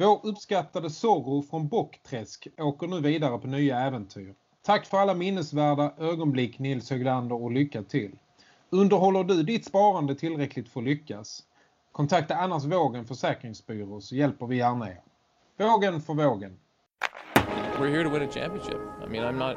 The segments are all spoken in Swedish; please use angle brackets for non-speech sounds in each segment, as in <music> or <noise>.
Vår uppskattade Zorro från Bockträsk åker nu vidare på nya äventyr. Tack för alla minnesvärda ögonblick Nils Höglander och lycka till. Underhåller du ditt sparande tillräckligt för att lyckas? Kontakta annars Vågen Försäkringsbyrå så hjälper vi gärna er. Vågen för vågen. We're here to win a championship. I mean, I'm not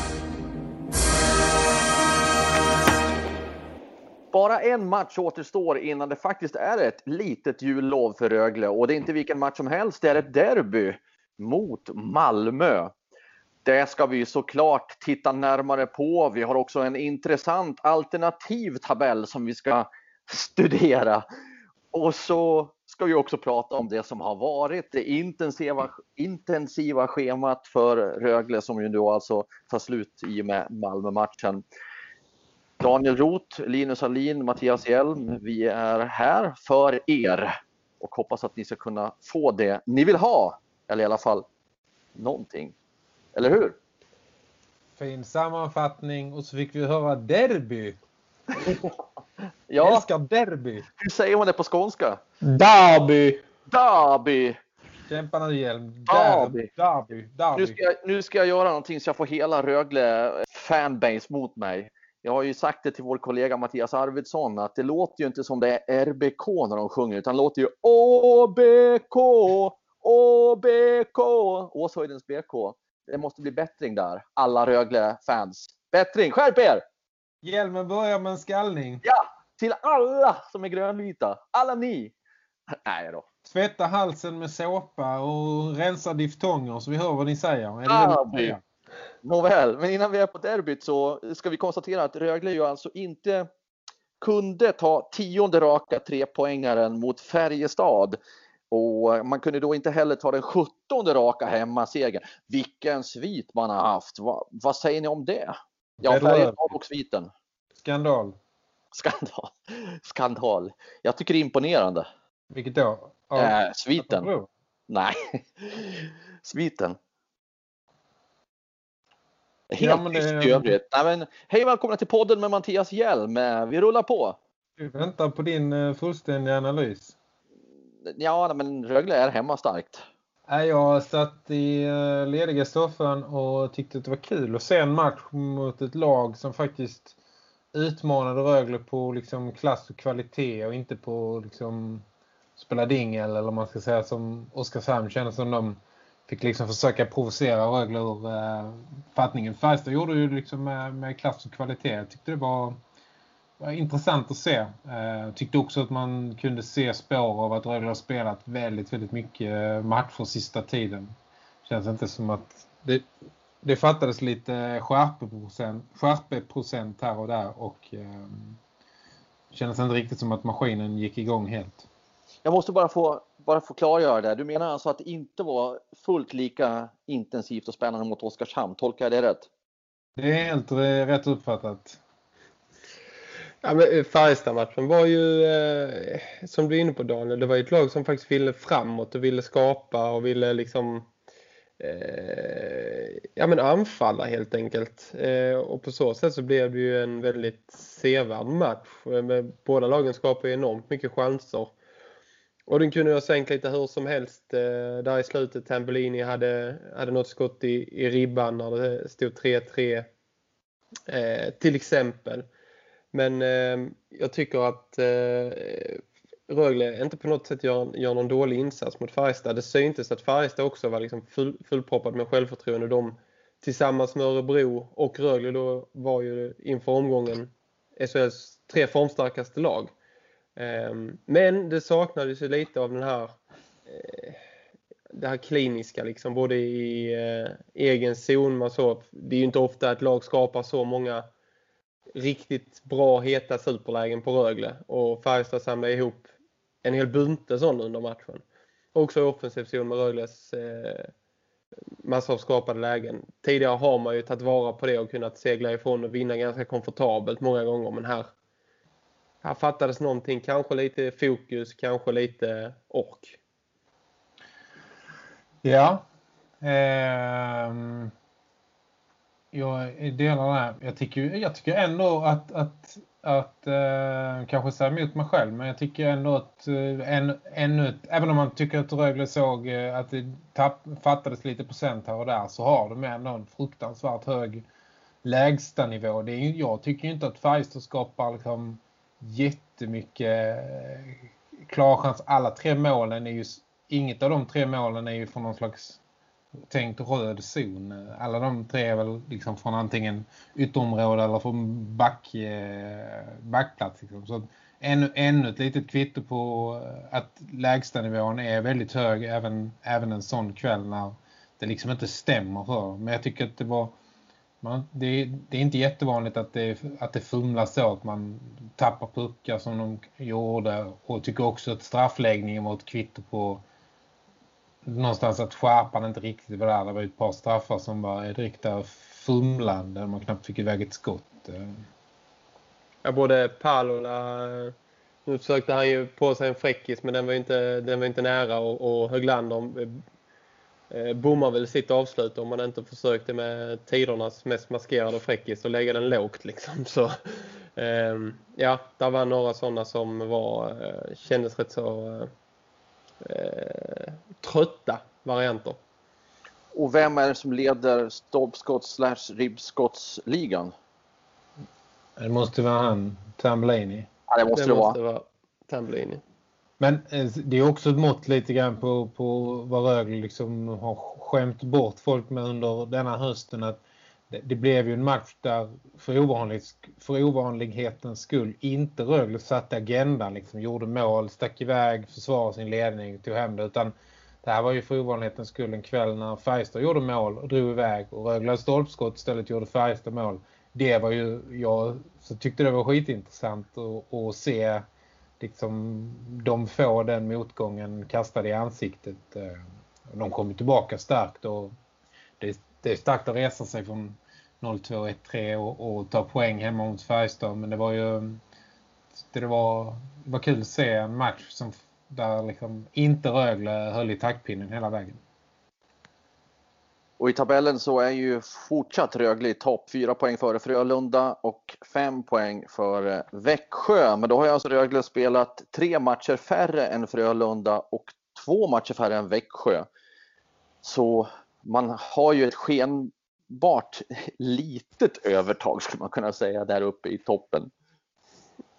Bara en match återstår innan det faktiskt är ett litet jullov för Rögle och det är inte vilken match som helst, det är ett derby mot Malmö. Det ska vi såklart titta närmare på. Vi har också en intressant alternativ tabell som vi ska studera. Och så ska vi också prata om det som har varit, det intensiva, intensiva schemat för Rögle som ju nu alltså tar slut i och med Malmö-matchen. Daniel Roth, Linus Alin, Mattias Hjelm. Vi är här för er och hoppas att ni ska kunna få det ni vill ha. Eller i alla fall någonting. Eller hur? Fin sammanfattning och så fick vi höra derby. <laughs> ja. Älskar derby. Hur säger man det på skånska? Derby. Derby. Kämpa nu Hjelm. Derby. Derby. Derby. Nu, ska jag, nu ska jag göra någonting så jag får hela Rögle fanbase mot mig. Jag har ju sagt det till vår kollega Mattias Arvidsson att det låter ju inte som det är RBK när de sjunger utan det låter ju ÅBK, ÅBK, Åshöjdens BK. Det måste bli bättring där, alla Rögle-fans. Bättring, skärp er! Hjälmen börjar med en skallning. Ja, till alla som är grönvita. Alla ni! Nej då. Tvätta halsen med såpa och rensa diftonger så vi hör vad ni säger. Är det Ah, det? Nåväl, men innan vi är på derbyt så ska vi konstatera att Rögle ju alltså inte kunde ta tionde raka trepoängaren mot Färjestad. Och man kunde då inte heller ta den sjuttonde raka hemmasegern. Vilken svit man har haft. Va, vad säger ni om det? Ja. Färjestad och sviten. Skandal. Skandal. <laughs> Skandal. Jag tycker det är imponerande. Vilket då? Ja, Äh, sviten. Nej. <laughs> sviten. Helt Ja, men det- tyst i övrigt. Nej, men, hej och välkomna till podden med Mattias Hjelm. Eh, Vi rullar på. Vi väntar på din eh, fullständiga analys. Ja, men Rögle är hemma starkt. Jag satt i eh, lediga soffan och tyckte att det var kul att se en match mot ett lag som faktiskt utmanade Rögle på liksom klass och kvalitet och inte på liksom spela dingel eller man ska säga som Oskarshamn kändes som de fick liksom försöka provocera Rögle ur eh, fattningen. Färjestad gjorde ju liksom eh, med, med klass och kvalitet. Jag tyckte det var, var intressant att se. Eh, tyckte också att man kunde se spår av att Rögle har spelat väldigt, väldigt mycket eh, matcher sista tiden. Känns inte som att det, det fattades lite skärpeprocent, skärpeprocent här och där och eh, kändes inte riktigt som att maskinen gick igång helt. Jag måste bara få, bara få klargöra det. Du menar alltså att det inte var fullt lika intensivt och spännande mot Oskarshamn? Tolkar jag det rätt? Det är helt rätt uppfattat. Ja, men eh, Färjestad-matchen var ju, eh, som du är inne på Daniel, det var ju ett lag som faktiskt ville framåt och ville skapa och ville liksom eh, ja, men anfalla helt enkelt. Eh, och på så sätt så blev det ju en väldigt sevärd match. Eh, med- Båda lagen skapade ju enormt mycket chanser. Och den kunde ha sänkt lite hur som helst. Eh, där i slutet Tambellini hade, hade något skott i, i ribban när det stod 3-3. Eh, till exempel. Men eh, jag tycker att eh, Rögle inte på något sätt gör, gör någon dålig insats mot Färjestad. Det syntes att Färjestad också var liksom full, fullproppad med självförtroende. De tillsammans med Örebro och Rögle då var ju inför omgången SHLs tre formstarkaste lag. Ehm, men det saknades ju lite av den här eh, det här kliniska liksom, både i eh, egen zon man så, det är ju inte ofta ett lag skapar så många riktigt bra heta superlägen på Rögle och Färjestad samlade ihop en hel bunte sådana under matchen. Också i offensiv zon med Rögles eh, massor av skapade lägen. Tidigare har man ju tagit vara på det och kunnat segla ifrån och vinna ganska komfortabelt många gånger. Men här, här fattades någonting. Kanske lite fokus, kanske lite ork. Ja. Eh, jag delar det. Jag tycker, jag tycker ändå att, att, att eh, kanske säga emot mig själv, men jag tycker ändå att eh, en, ännu, även om man tycker att Rögle såg eh, att det tapp, fattades lite procent här och där så har de ändå en fruktansvärt hög lägsta nivå. Det är, jag tycker inte att Färjestad skapar liksom jättemycket klarchans. Alla tre målen är ju inget av de tre målen är ju från någon slags tänkt röd zon. Alla de tre är väl liksom från antingen ytterområde eller från back, eh, backplats. Liksom. Så ännu, ännu ett litet kvitto på att lägstanivån är väldigt hög även, även en sån kväll när det liksom inte stämmer för. Men jag tycker att det var man, det, det, är inte jättevanligt att det, att det fumlas så att man tappar puckar som de gjorde. Och jag tycker också att straffläggningen var ett kvitto på någonstans att skärpan inte riktigt var där. Det var ett par straffar som var ett riktigt fumlande. Man knappt fick iväg ett skott. Ja, både Palola... Nu försökte han ju på sig en fräckis men den var inte, den var inte nära och, och Höglander bommar väl sitt avslut om man inte försökte med tidernas mest maskerade fräckis och lägga den lågt liksom. <laughs> Så eh, ja, där var några sådana som var, eh, kändes rätt så eh, trötta varianter. Och vem är det som leder stolpskotts slash ribbskottsligan? Det måste vara han, Tambellini. Ja, det måste det, det måste vara. Tambellini. Men eh, det är också ett mått lite grann på, på vad Rögle liksom har skämt bort folk med under denna hösten att det, det blev ju en match där för, ovanlig, för ovanlighetens skull inte Rögle satte agendan liksom gjorde mål, stack iväg, försvarade sin ledning, tog hem det utan det här var ju för ovanlighetens skull en kväll när Färjestad gjorde mål och drog iväg och Rögle stolpskott istället gjorde Färjestad mål. Det var ju, jag så tyckte det var skitintressant att, att se liksom de får den motgången kastade i ansiktet. Eh, de kommer tillbaka starkt och det, det är starkt att resa sig från 0-2, 1-3 och, och ta poäng hemma mot Färjestad. Men det var ju det var, det var kul att se en match som, där liksom inte Rögle höll i taktpinnen hela vägen. Och i tabellen så är ju fortsatt Rögle i topp. Fyra poäng före Frölunda och fem poäng före Växjö. Men då har ju alltså Rögle spelat tre matcher färre än Frölunda och två matcher färre än Växjö. Så man har ju ett skenbart <laughs> litet övertag skulle man kunna säga där uppe i toppen.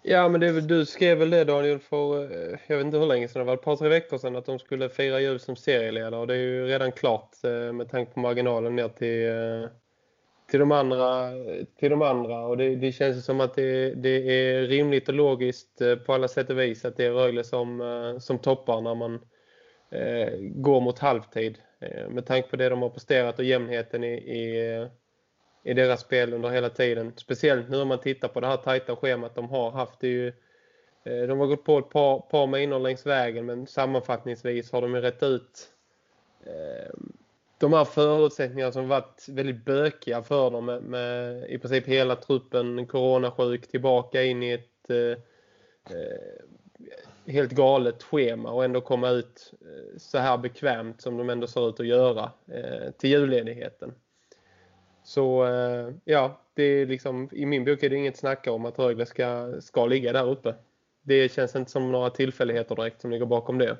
Ja, men det, du skrev väl det Daniel för, eh, jag vet inte hur länge sedan, det var ett par tre veckor sedan att de skulle fira jul som serieledare och det är ju redan klart eh, med tanke på marginalen ner till, eh, till, de, andra, till de andra. Och det, det känns som att det, det, är rimligt och logiskt på alla sätt och vis att det är Rögle som, som toppar när man eh, går mot halvtid med tanke på det de har presterat och jämnheten i, i i deras spel under hela tiden. Speciellt nu om man tittar på det här tajta schemat de har haft. Det ju, eh, de har gått på ett par, par minor längs vägen men sammanfattningsvis har de ju rätt ut eh, de här förutsättningarna som varit väldigt bökiga för dem med, med i princip hela truppen coronasjuk tillbaka in i ett eh, eh helt galet schema och ändå komma ut så här bekvämt som de ändå ser ut att göra eh, till julledigheten. Så eh, ja, det är liksom, i min bok är det inget snacka om att Rögle ska, ska ligga där uppe. Det känns inte som några tillfälligheter direkt som ligger bakom det.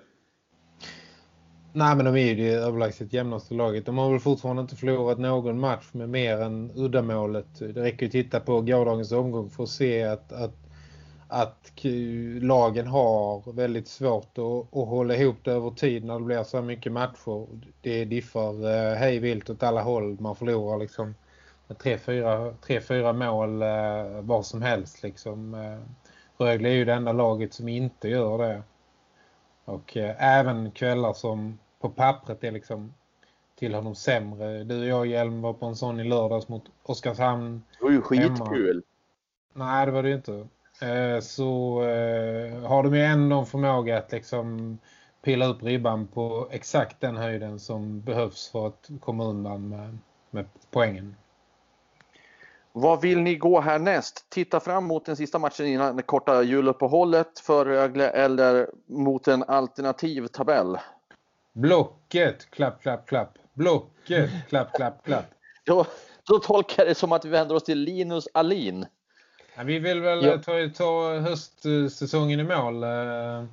Nej, men de är ju det överlägset jämnaste laget. De har väl fortfarande inte förlorat någon match med mer än uddamålet. Det räcker att titta på gårdagens omgång för att se att, att, att lagen har väldigt svårt att, att hålla ihop det över tid när det blir så mycket matcher. Det diffar eh, hej vilt åt alla håll. Man förlorar liksom tre-fyra mål eh, var som helst liksom. Eh, Rögle är ju det enda laget som inte gör det. Och eh, även kvällar som på pappret är liksom tillhör de sämre. Du och jag Hjelm var på en sån i lördags mot Oskarshamn. Det var ju skitkul. Nej, det var det ju inte. Eh, så eh, har de ju ändå förmåga att liksom pilla upp ribban på exakt den höjden som behövs för att komma undan med, med poängen. Vad vill ni gå härnäst? Titta fram mot den sista matchen innan det korta juluppehållet för Rögle eller mot en alternativ tabell? Blocket, klapp, klapp, klapp. Blocket, klapp, klapp, klapp. <laughs> Då, då tolkar jag det som att vi vänder oss till Linus Alin. Ja, vi vill väl ja. ta, ta höstsäsongen i mål. Eh,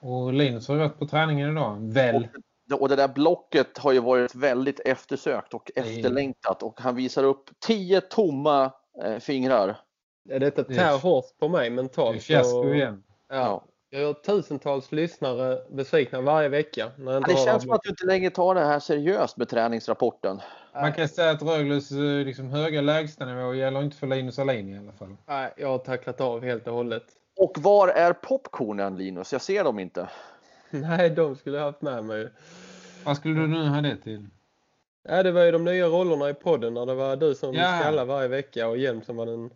och Linus har varit på träningen idag. Väl? Och, och det där blocket har ju varit väldigt eftersökt och efterlängtat. Och han visar upp tio tomma eh, fingrar. Ja, detta tär hårt på mig mentalt. Det är igen. Ja. Jag har tusentals lyssnare besvikna varje vecka. När ja, det känns som att du inte längre tar det här seriöst med träningsrapporten. Man kan säga att Rögles eh, liksom, höga lägstanivå gäller inte för Linus Alin i alla fall. Nej, jag har tacklat av helt och hållet. Och var är popcornen Linus? Jag ser dem inte. <laughs> Nej, de skulle jag haft med mig. Vad skulle du nu ha det till? Ja, det var ju de nya rollerna i podden när det var du som ja. skallade varje vecka och Hjelm som var den,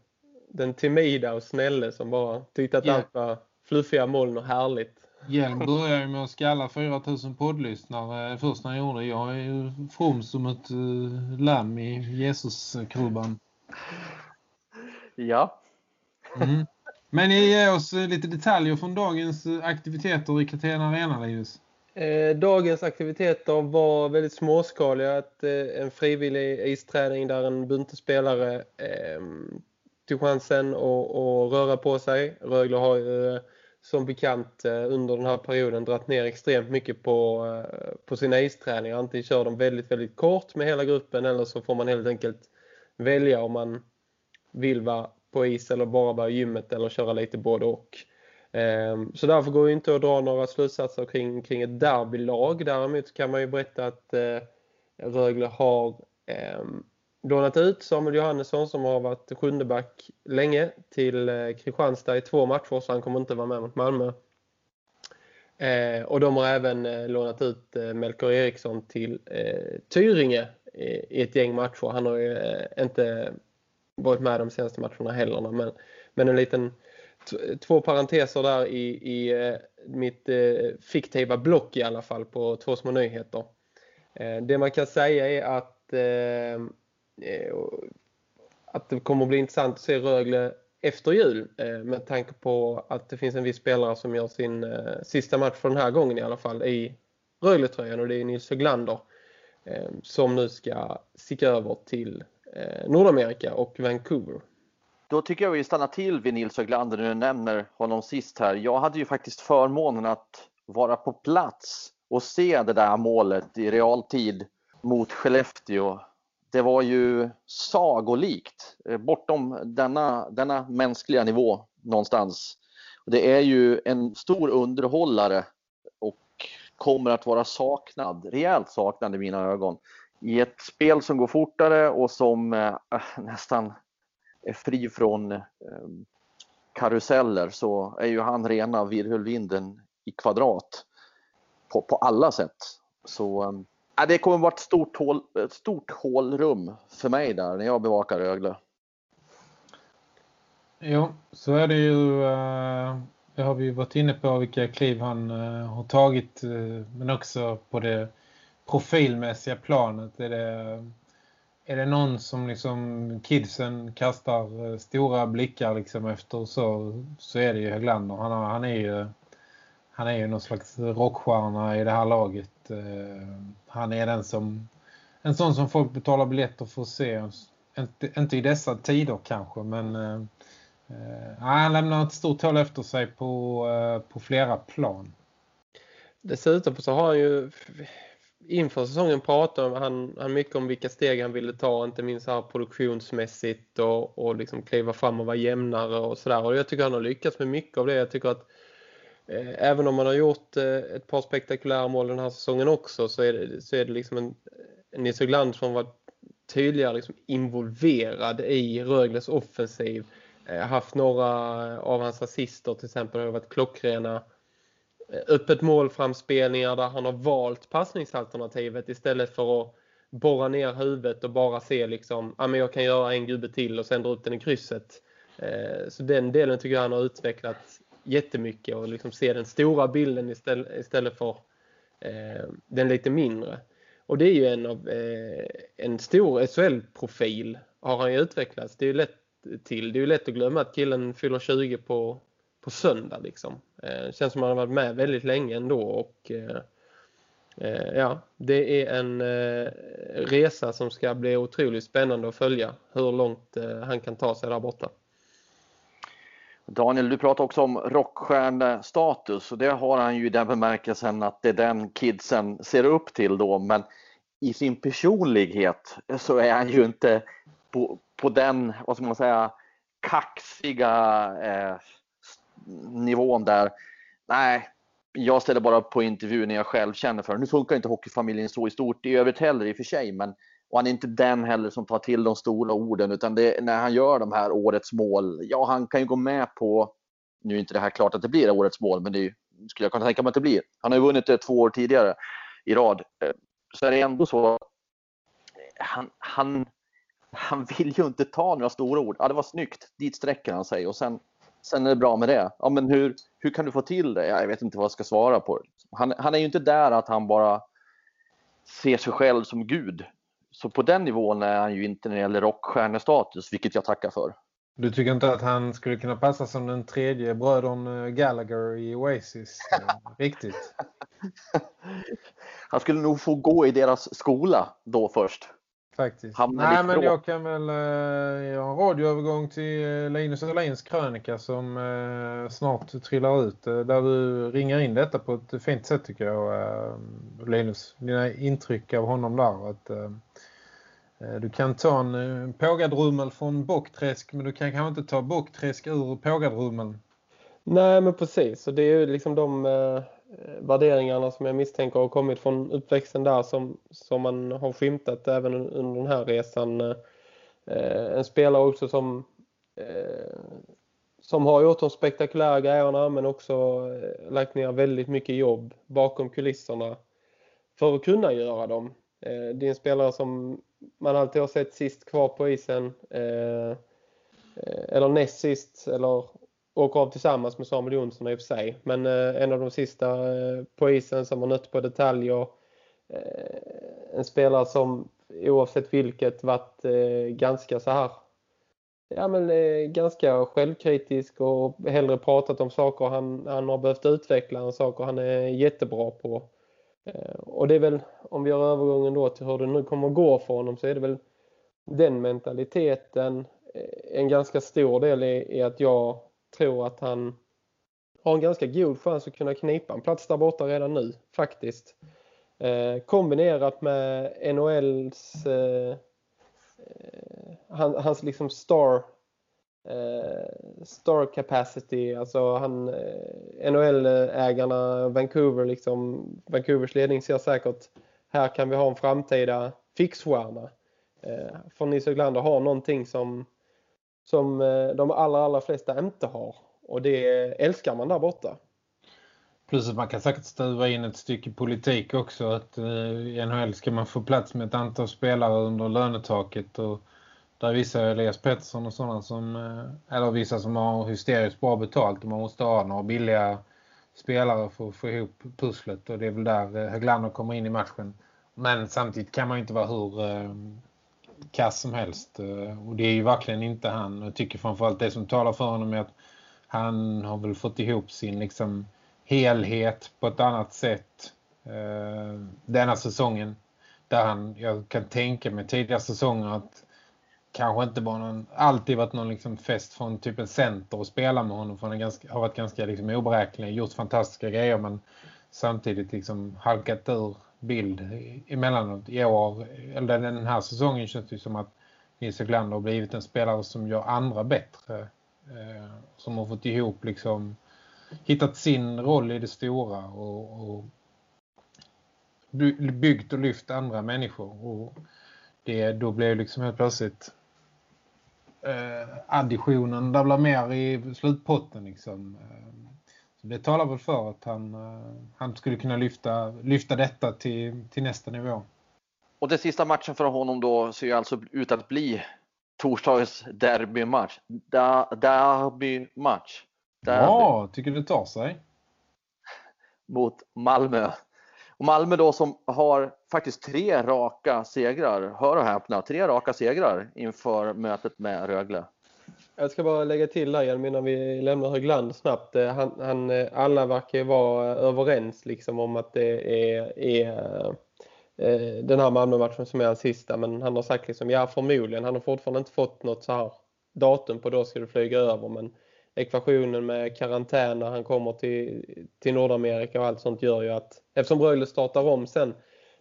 den timida och snälle som bara tyckte att ja. allt var fluffiga moln och härligt. Hjelm började med att skalla 4000 poddlyssnare först när jag gjorde. Jag är ju from som ett uh, lamm i Jesus-krubban. Ja. Mm. Men ni ger oss lite detaljer från dagens aktiviteter i Katena Arena, Linus. Eh, dagens aktiviteter var väldigt småskaliga. Att, eh, en frivillig isträning där en bunte spelare eh, tog chansen att röra på sig. Rögle har ju som bekant eh, under den här perioden dratt ner extremt mycket på, eh, på sina isträningar. Antingen kör de väldigt, väldigt kort med hela gruppen eller så får man helt enkelt välja om man vill vara på is eller bara vara i gymmet eller köra lite både och. Ehm, så därför går det inte att dra några slutsatser kring, kring ett derbylag. Däremot kan man ju berätta att eh, Rögle har ehm, lånat ut Samuel Johannesson som har varit sjundeback länge till eh, Kristianstad i två matcher så han kommer inte vara med mot Malmö. Eh, och de har även eh, lånat ut eh, Melker Eriksson till eh, Tyringe i ett gäng matcher. Han har ju eh, inte varit med de senaste matcherna heller men, men en liten två parenteser där i, i eh, mitt fiktiva block i alla fall på två små nyheter. Det man kan säga är att Eh, att det kommer att bli intressant att se Rögle efter jul eh, med tanke på att det finns en viss spelare som gör sin eh, sista match för den här gången i alla fall i Rögle-tröjan och det är Nils Höglander som nu ska sticka över till Nordamerika och Vancouver. Då tycker jag vi stannar till vid Nils Höglander när du nämner honom sist här. Jag hade ju faktiskt förmånen att vara på plats och se det där målet i realtid mot Skellefteå. Det var ju sagolikt, eh, bortom denna, denna mänskliga nivå någonstans. Det är ju en stor underhållare och kommer att vara saknad, rejält saknad i mina ögon. I ett spel som går fortare och som eh, äh, nästan är fri från ehm, karuseller så är ju han rena virvelvinden i kvadrat på, på alla sätt. Så ehm, Ja, det kommer vara ett stort, hål, ett stort hålrum för mig där när jag bevakar Rögle. Jo, så är det ju. Eh, det har vi varit inne på vilka kliv han eh, har tagit. Eh, men också på det profilmässiga planet. Är det är det någon som liksom kidsen kastar stora blickar liksom efter så, så är det ju Höglander. Han, han är ju han är ju någon slags rockstjärna i det här laget. Eh, han är den som en sån som folk betalar biljetter för att se. Inte, inte i dessa tider kanske men eh, eh han lämnar ett stort hål efter sig på, eh, på flera plan. Dessutom så har han ju inför säsongen pratade han, han mycket om vilka steg han ville ta, inte minst här produktionsmässigt och, och liksom kliva fram och vara jämnare och sådär. Och jag tycker han har lyckats med mycket av det. Jag tycker att eh, Eh, även om man har gjort eh, ett par spektakulära mål den här säsongen också så är det, så är det liksom en, en Nisse Gland som varit tydligare liksom involverad i Rögles offensiv. Eh, haft några av hans assister till exempel har varit klockrena. Öppet målframspelningar där han har valt passningsalternativet istället för att borra ner huvudet och bara se liksom, ja men jag kan göra en gubbe till och sen dra upp den i krysset. Så den delen tycker jag han har utvecklat jättemycket och liksom se den stora bilden istället för eh, den lite mindre. Och det är ju en av eh, en stor SHL-profil har han ju utvecklats. Det är ju lätt till. Det är ju lätt att glömma att killen fyller 20 på, på söndag liksom. Eh, känns som att han har varit med väldigt länge ändå och eh, eh, ja, det är en eh, resa som ska bli otroligt spännande att följa hur långt eh, han kan ta sig där borta. Daniel, du pratar också om rockstjärnestatus och det har han ju i den bemärkelsen att det är den kidsen ser upp till då, men i sin personlighet så är han ju inte på, på den, vad ska man säga, kaxiga eh, nivån där. Nej, jag ställer bara upp på intervju när jag själv känner för det. Nu funkar inte hockeyfamiljen så i stort i övrigt heller i och för sig, men och han är inte den heller som tar till de stora orden, utan det, när han gör de här årets mål, ja, han kan ju gå med på, nu är inte det här klart att det blir årets mål, men det skulle jag kunna tänka mig att det blir. Han har ju vunnit det två år tidigare i rad. Eh, så är det ändå så, han, han han vill ju inte ta några stora ord. Ja, det var snyggt. Dit sträcker han sig och sen, sen är det bra med det. Ja, men hur, hur kan du få till det? Ja, jag vet inte vad jag ska svara på. Han, han är ju inte där att han bara ser sig själv som Gud. Så på den nivån är han ju inte när det gäller rockstjärnestatus, vilket jag tackar för. Du tycker inte att han skulle kunna passa som den tredje brödern eh, Gallagher i Oasis? Eh, <laughs> riktigt? han skulle nog få gå i deras skola då först. Faktiskt. Nej, men jag kan väl eh, har en radioövergång till Linus Öhlins krönika som snart trillar ut. Där du ringar in detta på ett fint sätt tycker jag. Linus, dina intryck av honom där. Att, Eh, du kan ta en eh, pågadrummel från Bockträsk men du kan kanske inte ta Bockträsk ur pågadrummeln. Nej men precis. Och det är ju liksom de eh, eh, värderingarna som jag misstänker har kommit från uppväxten där som, som man har skymtat även under den här resan. Eh, en spelare också som, eh, som har gjort de spektakulära grejerna men också eh, lagt ner väldigt mycket jobb bakom kulisserna för att kunna göra dem. Eh, det är en spelare som man alltid har sett sist kvar på isen eh, eh, eller näst sist eller åker av tillsammans med Samuel Jonsson i och för sig. Men eh, en av de sista eh, på isen som har nött på detaljer. Eh, en spelare som oavsett vilket varit eh, ganska så här ja, men, eh, ganska självkritisk och hellre pratat om saker han, han har behövt utveckla än saker han är jättebra på. Eh, och det är väl, om vi gör övergången då till hur det nu kommer att gå för honom så är det väl den mentaliteten eh, en ganska stor del i, i att jag tror att han har en ganska god chans att kunna knipa en plats där borta redan nu faktiskt. Eh, kombinerat med NHLs eh, eh hans, hans liksom star eh, star capacity, alltså han eh, NHL-ägarna Vancouver liksom Vancouvers ledning ser säkert här kan vi ha en framtida fixstjärna. Eh, för Nils Höglander har någonting som som eh, de allra, allra flesta inte har. Och det älskar man där borta. Plus att man kan säkert stuva in ett stycke politik också. Att eh, i NHL ska man få plats med ett antal spelare under lönetaket. Och där vissa Elias Pettersson och sådana som, eh, eller vissa som har hysteriskt bra betalt. Och man måste ha några billiga spelare för att få ihop pusslet. Och det är väl där eh, Höglander kommer in i matchen. Men samtidigt kan man inte vara hur eh, kass som helst. Och det är ju verkligen inte han. Jag tycker framförallt det som talar för honom är att han har väl fått ihop sin liksom helhet på ett annat sätt eh, denna säsongen. Där han, jag kan tänka mig tidigare säsonger att kanske inte bara någon, alltid varit någon liksom fest från typ en center och spela med honom. För han ganska, har varit ganska liksom oberäknelig, gjort fantastiska grejer men samtidigt liksom halkat ur bild emellanåt. I år, eller den här säsongen känns det som att Nisse Glander har blivit en spelare som gör andra bättre. Eh, som har fått ihop liksom hittat sin roll i det stora och, och byggt och lyft andra människor. Och det, då blev liksom helt plötsligt additionen där blir mer i slutpotten liksom. Eh, så det talar väl för att han, eh, han skulle kunna lyfta, lyfta detta till, till nästa nivå. Och den sista matchen för honom då ser ju alltså ut att bli torsdagens derbymatch. Da, derbymatch. Derby. Ja, tycker det tar sig. Mot Malmö. Och Malmö då som har faktiskt tre raka segrar, hör och häpna, tre raka segrar inför mötet med Rögle. Jag ska bara lägga till där igen innan vi lämnar Högland snabbt. Eh, han, han, eh, alla verkar ju vara eh, överens liksom om att det är, är den här Malmö-matchen som är hans sista. Men han har sagt liksom, ja förmodligen. Han har fortfarande inte fått något så här datum på då ska du flyga över. Men ekvationen med karantän när han kommer till, till Nordamerika och allt sånt gör ju att eftersom Rögle startar om sen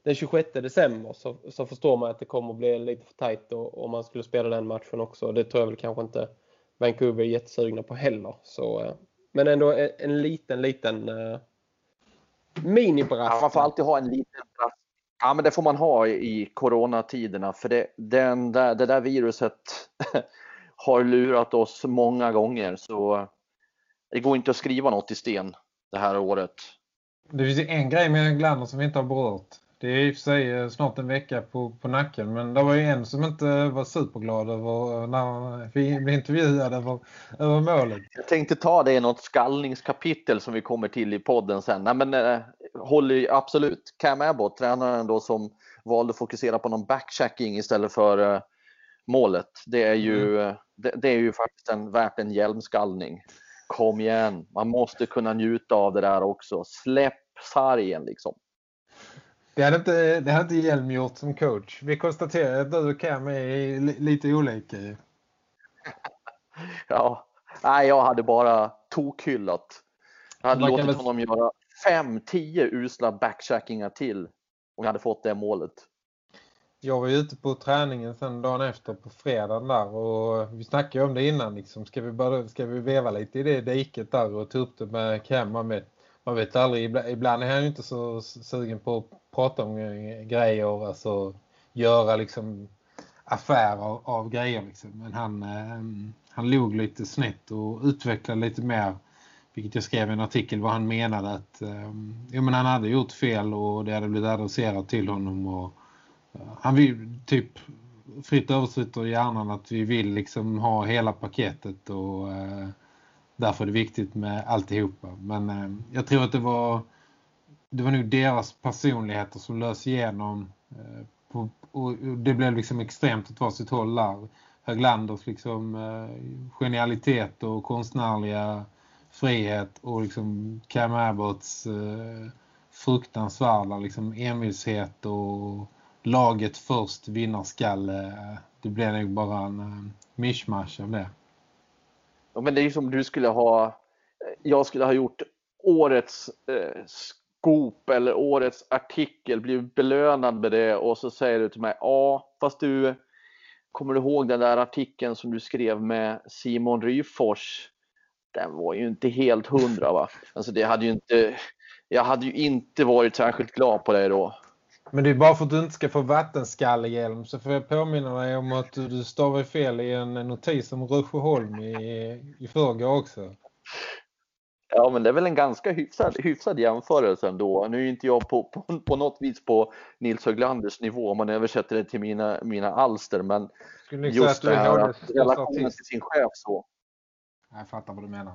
den 26 december så, så förstår man att det kommer att bli lite för tajt om man skulle spela den matchen också. Det tror jag väl kanske inte Vancouver är jättesugna på heller. Så, eh, men ändå en, en liten, liten uh, minibrass. Ja, man får alltid ha en liten brass. Ja, men det får man ha i, coronatiderna för det, den där, det där viruset <laughs> har lurat oss många gånger så det går inte att skriva något i sten det här året. Det finns en grej med Glander som vi inte har berört. Det är i och för sig eh, snart en vecka på, på nacken. Men det var ju en som inte var superglad över när vi blev intervjuade över, över målet. Jag tänkte ta det i något skallningskapitel som vi kommer till i podden sen. Nej, men eh, håller absolut. Cam Abbott, tränaren då som valde att fokusera på någon backchecking istället för eh, målet. Det är ju, mm. Eh, det, det, är ju faktiskt en, värt en hjälmskallning. Kom igen, man måste kunna njuta av det där också. Släpp sargen liksom. Det hade inte, det hade inte Hjelm gjort som coach. Vi konstaterar att du och Cam är lite olika. <laughs> ja, nej jag hade bara tokhyllat. Jag hade låtit väl... honom göra 5-10 usla backcheckingar till och jag hade fått det målet. Jag var ju ute på träningen sen dagen efter på fredagen där och vi snackade om det innan liksom. Ska vi, bara, ska vi veva lite i det diket där och ta upp det med Cam med man vet aldrig, ibland är han ju inte så sugen på att prata om grejer, alltså göra liksom affärer av grejer liksom. Men han, eh, han log lite snett och utvecklade lite mer, vilket jag skrev i en artikel, vad han menade att eh, ja, men han hade gjort fel och det hade blivit adresserat till honom och eh, han vill typ fritt översätter hjärnan att vi vill liksom ha hela paketet och eh, därför är det viktigt med alltihopa. Men eh, jag tror att det var det var nog deras personligheter som lös igenom eh, på, och det blev liksom extremt att vara sitt håll där. Höglanders liksom eh, genialitet och konstnärliga frihet och liksom Cam Abbotts eh, fruktansvärda liksom envishet och laget först vinnarskalle. Det blev nog bara en eh, mishmash av det. Ja, men det är ju som du skulle ha, eh, jag skulle ha gjort årets eh, skop eller årets artikel, blivit belönad med det och så säger du till mig, ja fast du, kommer du ihåg den där artikeln som du skrev med Simon Ryfors? Den var ju inte helt hundra va? Alltså det hade ju inte, jag hade ju inte varit särskilt glad på dig då. Men det är bara för att du inte ska få vattenskallegälm så får jag påminna dig om att du stavar fel i en notis om Rösjöholm i, i förrgår också. Ja, men det är väl en ganska hyfsad, hyfsad jämförelse ändå. Nu är inte jag på, på, på något vis på Nils Höglanders nivå om man översätter det till mina, mina alster, men just det här att relationen till sin chef så. Jag fattar vad du menar.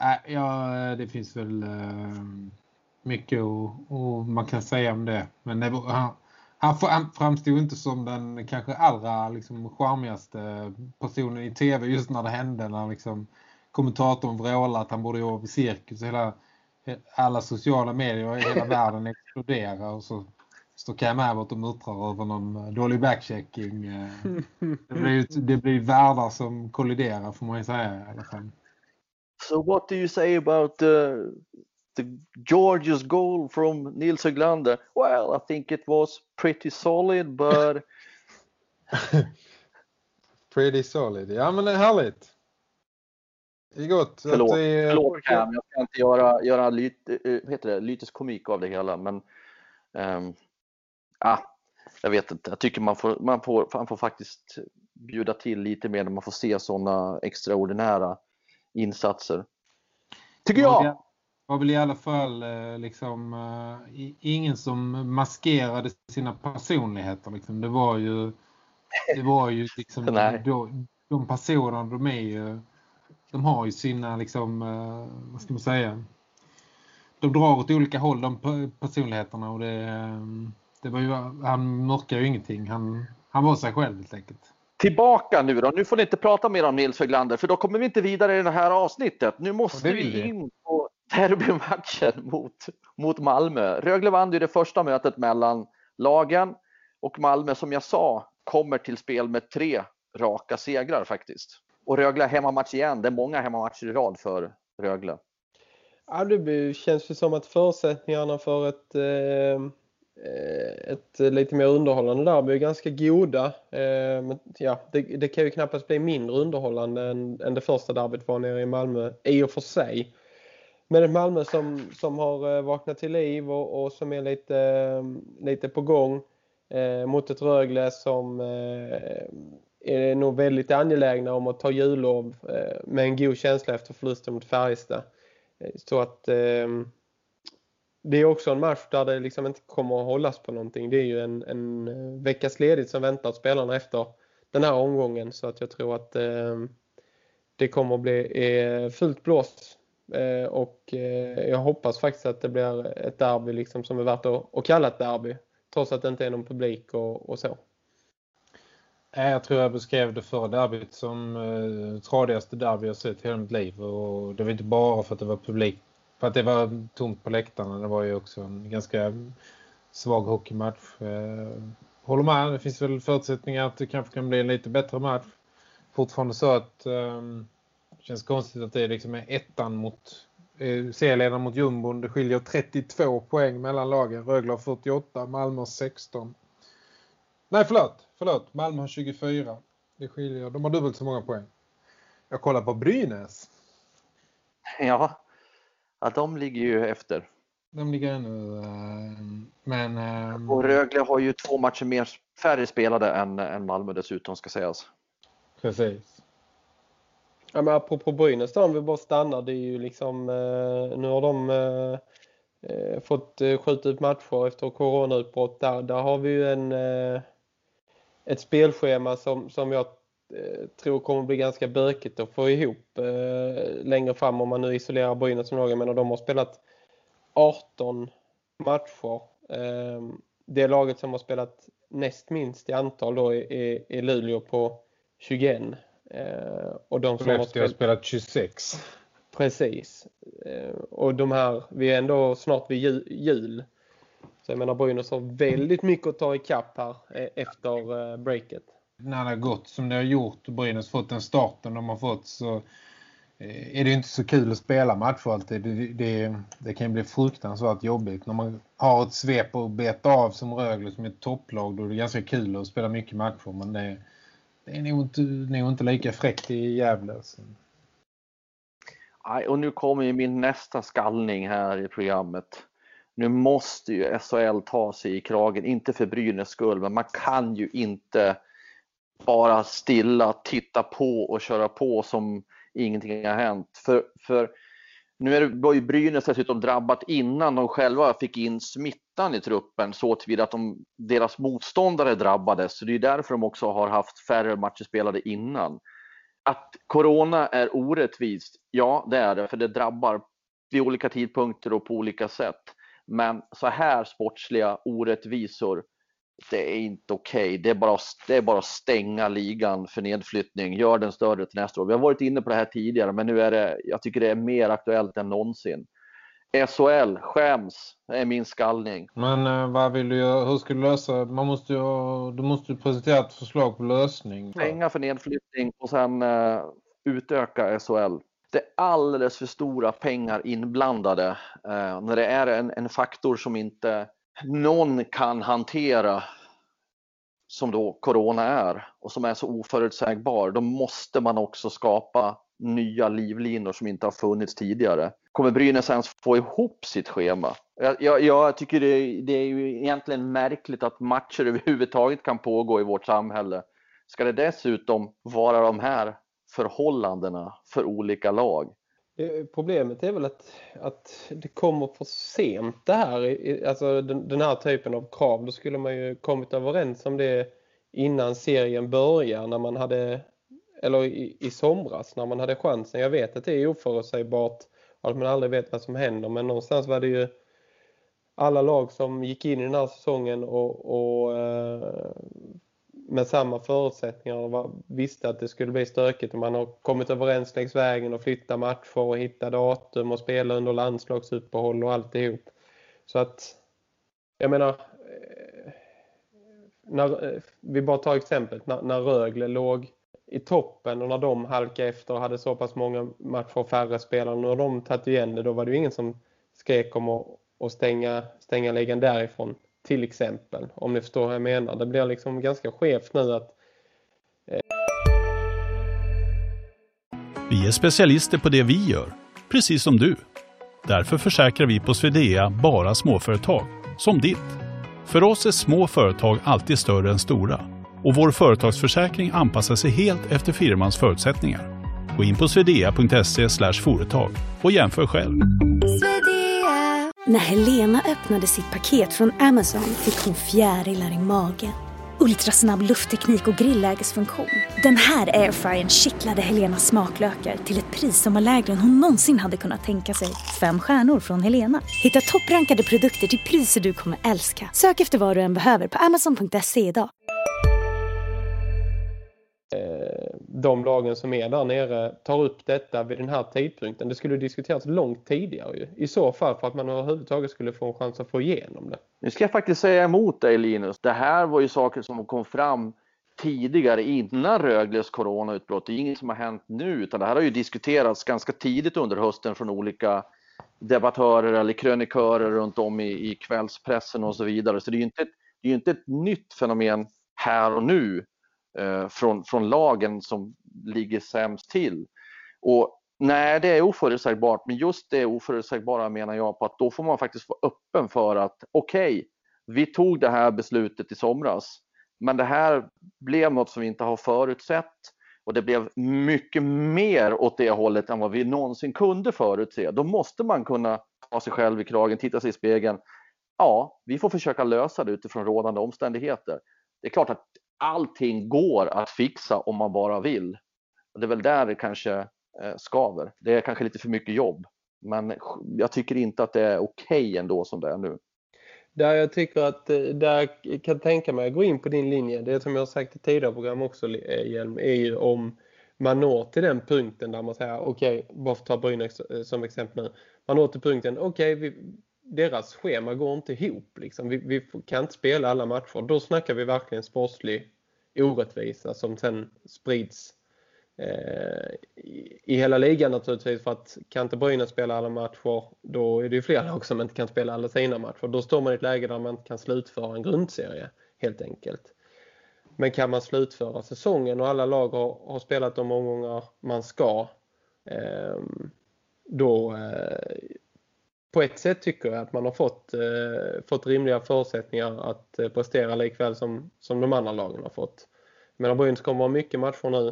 Äh, ja, det finns väl... Uh mycket och, och, man kan säga om det. Men det, han, han framstod inte som den kanske allra liksom, charmigaste personen i tv just när det hände. När liksom, kommentatorn vrålade att han borde jobba på cirkus. Hela, alla sociala medier i hela <laughs> världen exploderar och så står Cam Abbott och muttrar över någon dålig backchecking. Det blir, det blir världar som kolliderar får man ju säga i alla fall. So what do you say about uh, the Georgia's goal from Nils Höglander? Well, I think it was pretty solid, but... <laughs> pretty solid. Ja, men det är härligt. Det är gott. Förlåt, att det... förlåt Cam, jag ska inte göra, göra lyt, äh, heter det, lyteskomik av det hela, men... Um, ah, jag vet inte, jag tycker man får, man får, man får faktiskt bjuda till lite mer när man får se sådana extraordinära insatser. Tycker jag! Var väl i alla fall eh, liksom uh, ingen som maskerade sina personligheter. Liksom. Det var ju det var ju liksom <laughs> då, de personerna de är ju de har ju sina liksom uh, vad ska man säga de drar åt olika håll de personligheterna och det, det var ju, han mörkar ju ingenting. Han, han var sig själv helt enkelt. Tillbaka nu då. Nu får ni inte prata mer om Nils Höglander för då kommer vi inte vidare i det här avsnittet. Nu måste vi in på derbymatchen mot, mot Malmö. Rögle vann ju det första mötet mellan lagen och Malmö som jag sa kommer till spel med tre raka segrar faktiskt. Och Rögle hemmamatch igen. Det är många hemmamatcher i rad för Rögle. Ja, det känns ju som att förutsättningarna för ett, eh, ett lite mer underhållande derby är ganska goda. Eh, men ja, det, det, kan ju knappast bli mindre underhållande än, än det första derbyt var nere i Malmö i och för sig. Men ett Malmö som, som har eh, vaknat till liv och, och som är lite, eh, lite på gång eh, mot ett Rögle som eh, är nog väldigt angelägna om att ta jullov eh, med en god känsla efter förlusten mot Färjestad. Eh, så att eh, det är också en match där det liksom inte kommer att hållas på någonting. Det är ju en, en veckas ledigt som väntar spelarna efter den här omgången. Så att jag tror att eh, det kommer att bli eh, fullt blåst. Eh, och eh, jag hoppas faktiskt att det blir ett derby liksom som är värt att, kalla ett derby. Trots att det inte är någon publik och, och så. Eh, jag tror jag beskrev det förra derbyt som eh, tradigaste derby jag sett i hela mitt liv. Och det var inte bara för att det var publik, för att det var tomt på läktarna. Det var ju också en ganska svag hockeymatch. Eh, håller med, det finns väl förutsättningar att det kanske kan bli en lite bättre match. Fortfarande så att eh, känns konstigt att det liksom är ettan mot eh, serieledaren mot Jumbon. Det skiljer 32 poäng mellan lagen. Rögle har 48, Malmö 16. Nej, förlåt. Förlåt. Malmö har 24. Det skiljer. De har dubbelt så många poäng. Jag kollar på Brynäs. Ja, ja de ligger ju efter. De ligger ännu... Eh, men... Um... Och Rögle har ju två matcher mer färre spelade än, än Malmö dessutom ska sägas. Precis. Ja, men apropå Brynäs då, om vi bara stannar, det är ju liksom, eh, nu har de eh, eh fått eh, skjuta ut matcher efter coronautbrott. Där, där har vi ju en, eh, ett spelschema som, som jag eh, tror kommer bli ganska bökigt att få ihop eh, längre fram om man nu isolerar Brynäs som lag. Jag menar de har spelat 18 matcher. Eh, det laget som har spelat näst minst i antal då är, är Luleå på 21. Eh, och de som har spelat... spelat 26. Precis. Eh, och de här, vi är ändå snart vid jul. Så jag menar Brynäs har väldigt mycket att ta i kapp här eh, efter breaket. När det har gått som det har gjort och Brynäs fått den starten de har fått så är det inte så kul att spela matcher alltid. Det, det, det kan bli fruktansvärt jobbigt. När man har ett svep och beta av som Rögle som ett topplag då är det ganska kul att spela mycket matcher. Men det, det är nog inte, nog inte lika fräckt i Gävle. Nej, Och nu kommer ju min nästa skallning här i programmet. Nu måste ju SHL ta sig i kragen, inte för Brynäs skull, men man kan ju inte bara stilla titta på och köra på som ingenting har hänt. För, för nu är det, var ju Brynäs dessutom drabbat innan de själva fick in smittan i truppen så tillvida att de, deras motståndare drabbades. Så det är därför de också har haft färre matcher spelade innan. Att corona är orättvist, ja det är det, för det drabbar vid olika tidpunkter och på olika sätt. Men så här sportsliga orättvisor, det är inte okej. Okay. Det, är bara, det är bara att stänga ligan för nedflyttning. Gör den större till nästa år. Vi har varit inne på det här tidigare, men nu är det, jag tycker det är mer aktuellt än någonsin. SHL, skäms, är min skallning. Men eh, vad vill du göra? Hur ska du lösa? Man måste ju, du måste ju presentera ett förslag på lösning. Stänga för nedflyttning och sen uh, utöka SHL det är alldeles för stora pengar inblandade eh, när det är en, en faktor som inte någon kan hantera som då corona är och som är så oförutsägbar, då måste man också skapa nya livlinor som inte har funnits tidigare. Kommer Brynäs ens få ihop sitt schema? Jag, jag, jag tycker det, det, är ju egentligen märkligt att matcher överhuvudtaget kan pågå i vårt samhälle. Ska det dessutom vara de här förhållandena för olika lag? Eh, problemet är väl att, att det kommer för sent det här, alltså den, den här typen av krav. Då skulle man ju kommit överens om det innan serien börjar när man hade eller i, i somras när man hade chansen. Jag vet att det är oförutsägbart att man aldrig vet vad som händer men någonstans var det ju alla lag som gick in i den här säsongen och, och eh, med samma förutsättningar och var, visste att det skulle bli stökigt och man har kommit överens längs vägen och flytta matcher och hitta datum och spela under landslagsuppehåll och alltihop. Så att jag menar eh, när, eh, vi bara tar exemplet när, när Rögle låg i toppen och när de halkade efter och hade så pass många matcher och färre spelare. När de tagit igen det, då var det ju ingen som skrek om att, att stänga, stänga ligan därifrån. Till exempel, om ni förstår vad jag menar. Det blir liksom ganska skevt nu att eh... Vi är specialister på det vi gör, precis som du. Därför försäkrar vi på Swedea bara småföretag, som ditt. För oss är små företag alltid större än stora och vår företagsförsäkring anpassar sig helt efter firmans förutsättningar. Gå in på swedea.se företag och jämför själv. När Helena öppnade sitt paket från Amazon fick hon fjärilar i magen. Ultrasnabb luftteknik och grillägesfunktion. Den här airfryern kittlade Helenas smaklökar till ett pris som var lägre än hon någonsin hade kunnat tänka sig. Fem stjärnor från Helena. Hitta topprankade produkter till priser du kommer älska. Sök efter vad du än behöver på amazon.se idag. Eh, de lagen som är där nere tar upp detta vid den här tidpunkten. Det skulle diskuteras långt tidigare ju. I så fall för att man överhuvudtaget skulle få en chans att få igenom det. Nu ska jag faktiskt säga emot dig Linus. Det här var ju saker som kom fram tidigare innan Rögles coronautbrott. Det är inget som har hänt nu utan det här har ju diskuterats ganska tidigt under hösten från olika debattörer eller krönikörer runt om i, i kvällspressen och så vidare. Så det är ju inte ett, det är inte ett nytt fenomen här och nu Eh, från, från lagen som ligger sämst till. Och Nej, det är oförutsägbart, men just det oförutsägbara menar jag på att då får man faktiskt vara öppen för att okej, okay, vi tog det här beslutet i somras, men det här blev något som vi inte har förutsett och det blev mycket mer åt det hållet än vad vi någonsin kunde förutse. Då måste man kunna ta sig själv i kragen, titta sig i spegeln. Ja, vi får försöka lösa det utifrån rådande omständigheter. Det är klart att allting går att fixa om man bara vill. Det är väl där det kanske eh, skaver. Det är kanske lite för mycket jobb. Men jag tycker inte att det är okej okay ändå som det är nu. Där jag tycker att eh, där jag kan tänka mig att gå in på din linje, det som jag har sagt i tidigare program också eh, Hjelm, är ju om man når till den punkten där man säger okej, okay, bara för att ta Brynäs som exempel nu. Man når till punkten, okej, okay, deras schema går inte ihop. Liksom. Vi, vi, kan inte spela alla matcher. Då snackar vi verkligen sportslig orättvisa som sen sprids eh, i, i hela ligan naturligtvis. För att kan inte Brynäs spela alla matcher, då är det ju fler <laughs> lag som inte kan spela alla sina matcher. Då står man i ett läge där man inte kan slutföra en grundserie helt enkelt. Men kan man slutföra säsongen och alla lag har, har spelat de omgångar man ska, eh, då eh, på ett sätt tycker jag att man har fått, eh, fått rimliga förutsättningar att eh, prestera likväl som, som de andra lagen har fått. Men Brynäs kommer ha mycket matcher nu.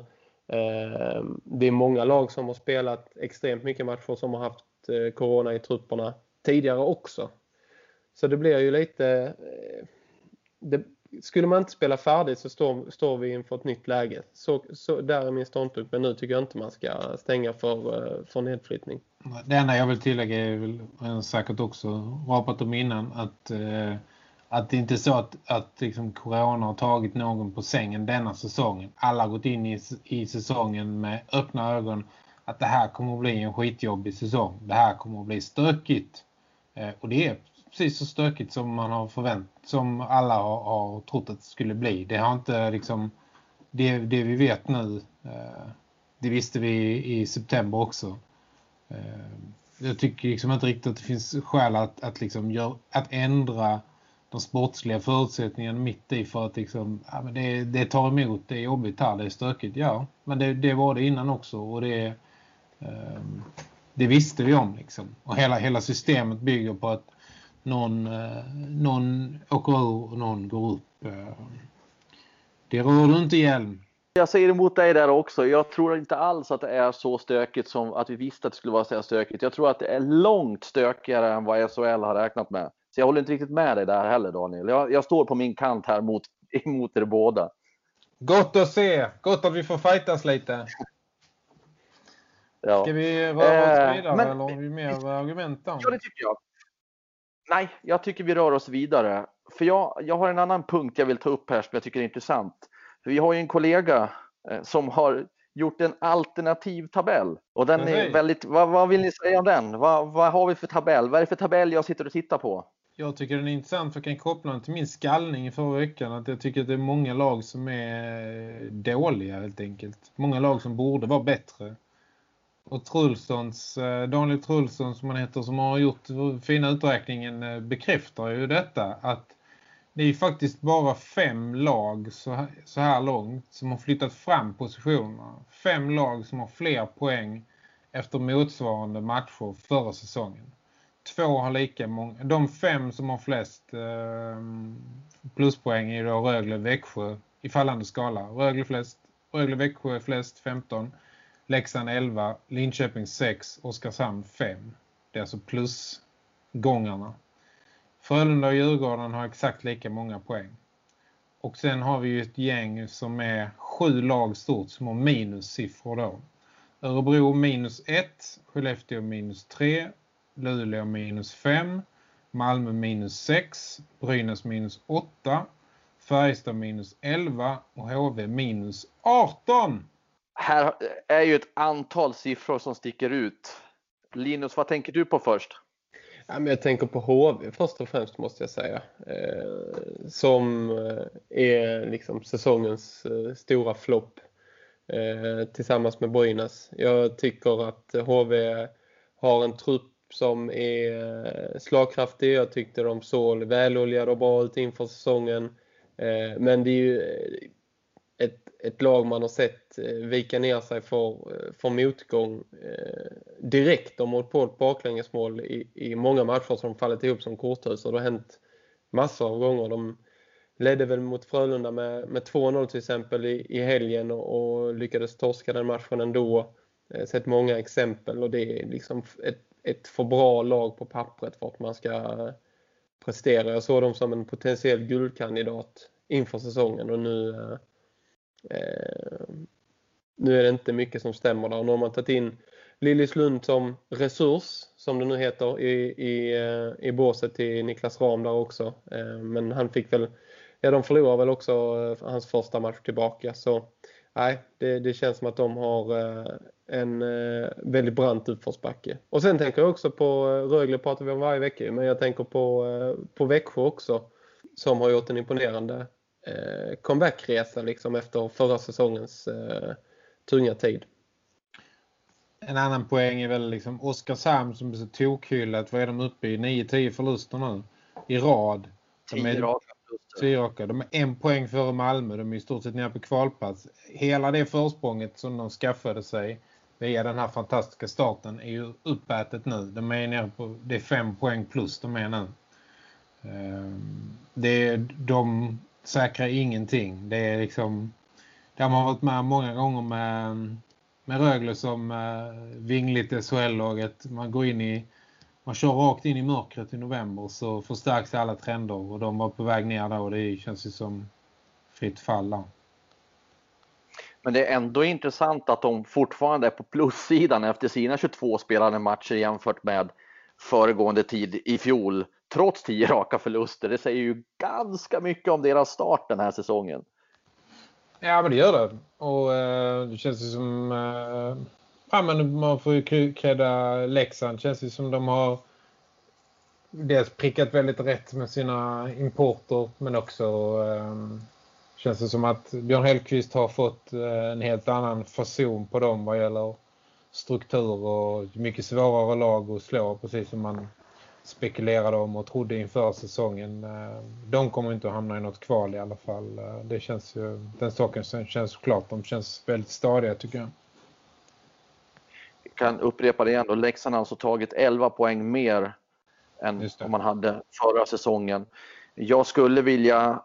Eh, det är många lag som har spelat extremt mycket matcher som har haft eh, corona i trupperna tidigare också. Så det blir ju lite... Eh, det, skulle man inte spela färdigt så står, står vi inför ett nytt läge. Så, så, där är min ståndpunkt. Men nu tycker jag inte man ska stänga för, eh, för nedflyttning. Det enda jag vill tillägga är väl säkert också rapat om innan att, eh, att det inte är så att, att liksom corona har tagit någon på sängen denna säsongen. Alla har gått in i, i säsongen med öppna ögon att det här kommer att bli en skitjobbig säsong. Det här kommer att bli stökigt. Eh, och det är precis så stökigt som man har förväntat, som alla har, har trott att det skulle bli. Det har inte liksom, det, det vi vet nu, eh, det visste vi i september också. Eh, jag tycker liksom inte riktigt att det finns skäl att, att, liksom gör, att ändra de sportsliga förutsättningarna mitt i för att liksom, ja, men det, det tar emot, det är jobbigt här, det är stökigt. Ja, men det, det var det innan också och det, eh, det visste vi om liksom. Och hela, hela systemet bygger på att någon, eh, någon åker ur och någon går upp. Ehm, det rör du inte hjälm. Jag säger emot dig där också. Jag tror inte alls att det är så stökigt som att vi visste att det skulle vara så stökigt. Jag tror att det är långt stökigare än vad SHL har räknat med. Så jag håller inte riktigt med dig där heller Daniel. Jag, jag står på min kant här mot, <laughs> emot er båda. Gott att se. Gott att vi får fightas lite. Ja. Ska vi oss Eh, men- eller har vi mer argument då? Ja, det tycker jag. Nej, jag tycker vi rör oss vidare. För jag, jag har en annan punkt jag vill ta upp här som jag tycker är intressant. För vi har ju en kollega eh, som har gjort en alternativ tabell. Och den är väldigt, vad, vad vill ni säga om den? Vad, vad har vi för tabell? Vad är det för tabell jag sitter och tittar på? Jag tycker den är intressant för jag kan koppla den till min skallning i förra veckan. Att jag tycker att det är många lag som är dåliga helt enkelt. Många lag som borde vara bättre. Och Trulsons, eh, Daniel Trulsson som han heter som har gjort fina uträkningen eh, bekräftar ju detta. Att det är faktiskt bara fem lag så här, långt som har flyttat fram positionerna. Fem lag som har fler poäng efter motsvarande matcher förra säsongen. Två har lika många. De fem som har flest ehm, pluspoäng är då Rögle, Växjö i fallande skala. Rögle flest, Rögle, Växjö flest 15. Leksand 11, Linköping 6, Oskarshamn 5. Det är alltså plusgångarna. Frölunda och Djurgården har exakt lika många poäng. Och sen har vi ju ett gäng som är sju lag stort som har minussiffror då. Örebro minus 1, Skellefteå minus 3, Luleå minus 5, Malmö minus 6, Brynäs minus 8, Färjestad minus 11 och HV minus 18. Här är ju ett antal siffror som sticker ut. Linus, vad tänker du på först? Ja, men jag tänker på HV först och främst måste jag säga. Eh, som eh, är liksom säsongens eh, stora flopp eh, tillsammans med Brynäs. Jag tycker att HV har en trupp som är eh, slagkraftig. Jag tyckte de såg väloljade och bra ut inför säsongen. Eh, men det är ju eh, ett, lag man har sett eh, vika ner sig för, eh, för motgång eh, direkt. De har hållit på ett baklängesmål i, i många matcher som fallit ihop som korthus och det har hänt massor av gånger. De ledde väl mot Frölunda med, med 2-0 till exempel i, i helgen och, och lyckades torska den matchen ändå. Eh, sett många exempel och det är liksom ett, ett för bra lag på pappret för att man ska prestera. Jag såg dem som en potentiell guldkandidat inför säsongen och nu Eh, Eh, nu är det inte mycket som stämmer där. Nu har man tagit in Lillislund som resurs, som det nu heter, i, i, eh, i båset till Niklas Ram där också. Eh, men han fick väl, ja de förlorar väl också eh, hans första match tillbaka. Så nej, det, det känns som att de har eh, en eh, väldigt brant utförsbacke. Och sen tänker jag också på, eh, Rögle pratar vi om varje vecka, men jag tänker på, eh, på Växjö också. Som har gjort en imponerande eh, comeback-resa liksom efter förra säsongens eh, tunga tid. En annan poäng är väl liksom Oskarshamn som är så tokhyllat. Vad är de uppe i? 9-10 förluster nu i rad. De är, raka. De är en poäng före Malmö. De är i stort sett nere på kvalplats. Hela det försprånget som de skaffade sig via den här fantastiska starten är ju uppätet nu. De är nere på, det är fem poäng plus de är nu. Ehm, Det är, de säkrar ingenting. Det är liksom, Det har man varit med många gånger med, med Rögle som uh, vingligt SHL-laget. Man går in i, man kör rakt in i mörkret i november så förstärks alla trender och de var på väg ner då och det känns ju som fritt fall där. Men det är ändå intressant att de fortfarande är på plussidan efter sina 22 spelade matcher jämfört med föregående tid i fjol. Trots tio raka förluster. Det säger ju ganska mycket om deras start den här säsongen. Ja, men det gör det. Och eh, det känns ju som... Eh, ja, men man får ju kredda Leksand. Det känns ju som de har dels prickat väldigt rätt med sina importer. Men också eh, känns det som att Björn Hellqvist har fått eh, en helt annan fason på dem vad gäller struktur och mycket svårare lag att slå. Precis som man spekulerade om och trodde inför säsongen. Eh, De kommer inte att hamna i något kval i alla fall. Eh, Det känns ju, den saken känns klart. De känns väldigt stadiga tycker jag. kan upprepa det igen då. Leksand har alltså tagit 11 poäng mer än om man hade förra säsongen. Jag skulle vilja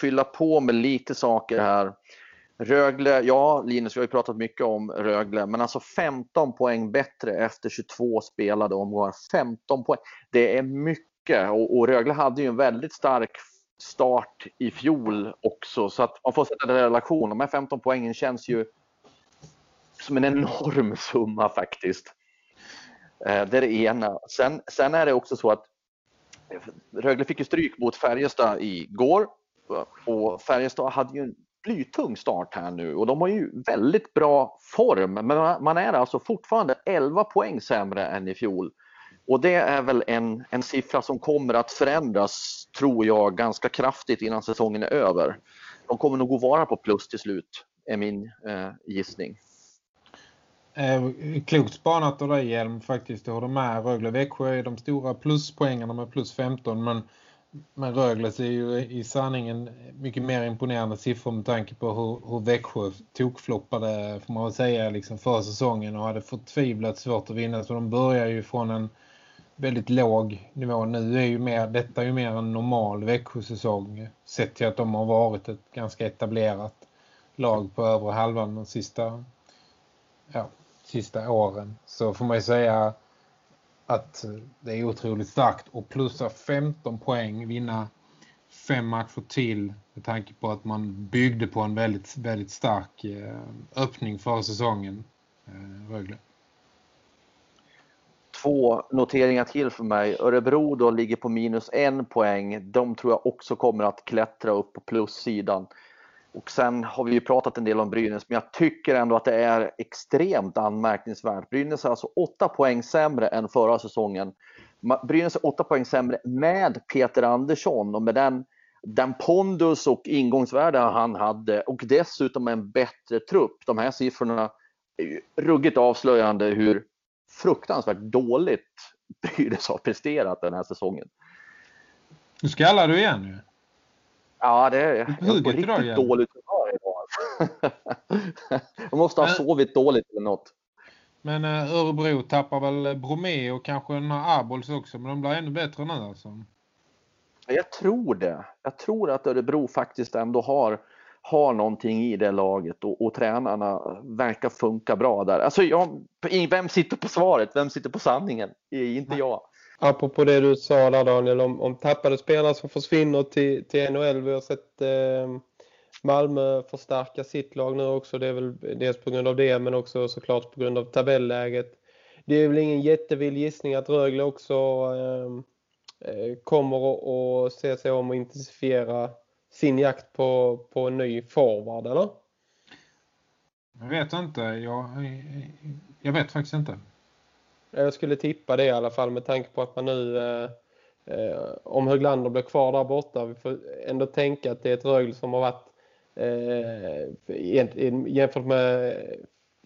fylla på med lite saker här. Rögle, ja Linus, vi har ju pratat mycket om Rögle, men alltså 15 poäng bättre efter 22 spelade omgångar. 15 poäng, det är mycket och, och Rögle hade ju en väldigt stark start i fjol också, så att man får sätta det i relation. De här 15 poängen känns ju som en enorm <laughs> summa faktiskt. Eh, det är det ena. Sen, sen är det också så att Rögle fick ju stryk mot Färjestad igår och Färjestad hade ju en blytung start här nu och de har ju väldigt bra form. Men man är alltså fortfarande 11 poäng sämre än i fjol. Och det är väl en, en siffra som kommer att förändras, tror jag, ganska kraftigt innan säsongen är över. De kommer nog att vara på plus till slut, är min eh, gissning. Eh, klokt spanat av dig Hjelm faktiskt. Du har de med Rögle-Växjö är de stora pluspoängarna med plus 15 men men Rögle är ju i sanningen mycket mer imponerande siffror med tanke på hur, hur Växjö tokfloppade får man väl säga liksom för säsongen och hade förtvivlat svårt att vinna så de börjar ju från en väldigt låg nivå. Nu är ju mer, detta är ju mer en normal Växjö-säsong sett till att de har varit ett ganska etablerat lag på övre halvan de sista, ja, sista åren. Så får man ju säga att eh, det är otroligt starkt och plussa 15 poäng, vinna fem matcher till med tanke på att man byggde på en väldigt, väldigt stark eh, öppning för säsongen eh, Rögle. Två noteringar till för mig. Örebro då ligger på minus en poäng. De tror jag också kommer att klättra upp på plussidan. Och sen har vi ju pratat en del om Brynäs, men jag tycker ändå att det är extremt anmärkningsvärt. Brynäs är alltså 8 poäng sämre än förra säsongen. Brynäs är 8 poäng sämre med Peter Andersson och med den, den pondus och ingångsvärde han hade och dessutom en bättre trupp. De här siffrorna är ju ruggigt avslöjande hur fruktansvärt dåligt Brynäs har presterat den här säsongen. Nu skallar du igen ju. Ja, det är jag på riktigt dåligt humör idag. <laughs> jag måste ha men, sovit dåligt eller något. Men uh, Örebro tappar väl Bromé och kanske den här Abols också. Men de blir ännu bättre nu alltså. Jag tror det. Jag tror att Örebro faktiskt ändå har, har någonting i det laget och, och tränarna verkar funka bra där. Alltså, jag, vem sitter på svaret? Vem sitter på sanningen? Inte jag apropå det du sa där Daniel om, om tappade spelare som försvinner till, till NHL. Vi har sett eh, Malmö förstärka sitt lag nu också. Det är väl dels på grund av det men också såklart på grund av tabelläget. Det är väl ingen jättevild gissning att Rögle också ehm, eh, kommer att se sig om och intensifiera sin jakt på, på en ny forward, eller? Jag vet inte. Jag, jag vet faktiskt inte. Jag skulle tippa det i alla fall med tanke på att man nu eh, eh, om Höglander blir kvar där borta. Vi får ändå tänka att det är ett Rögle som har varit eh, jämfört med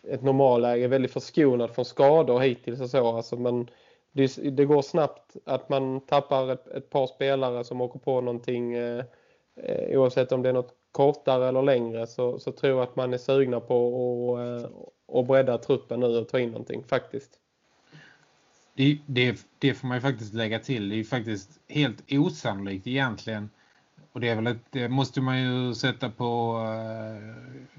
ett normalläge väldigt förskonat från skador hittills och så. Alltså, men det, det går snabbt att man tappar ett, ett, par spelare som åker på någonting eh, eh, oavsett om det är något kortare eller längre så, så tror jag att man är sugna på att eh, och bredda truppen nu och ta in någonting faktiskt. Det, det, det, får man ju faktiskt lägga till. Det är ju faktiskt helt osannolikt egentligen. Och det, är väl ett, det måste man ju sätta på eh, uh,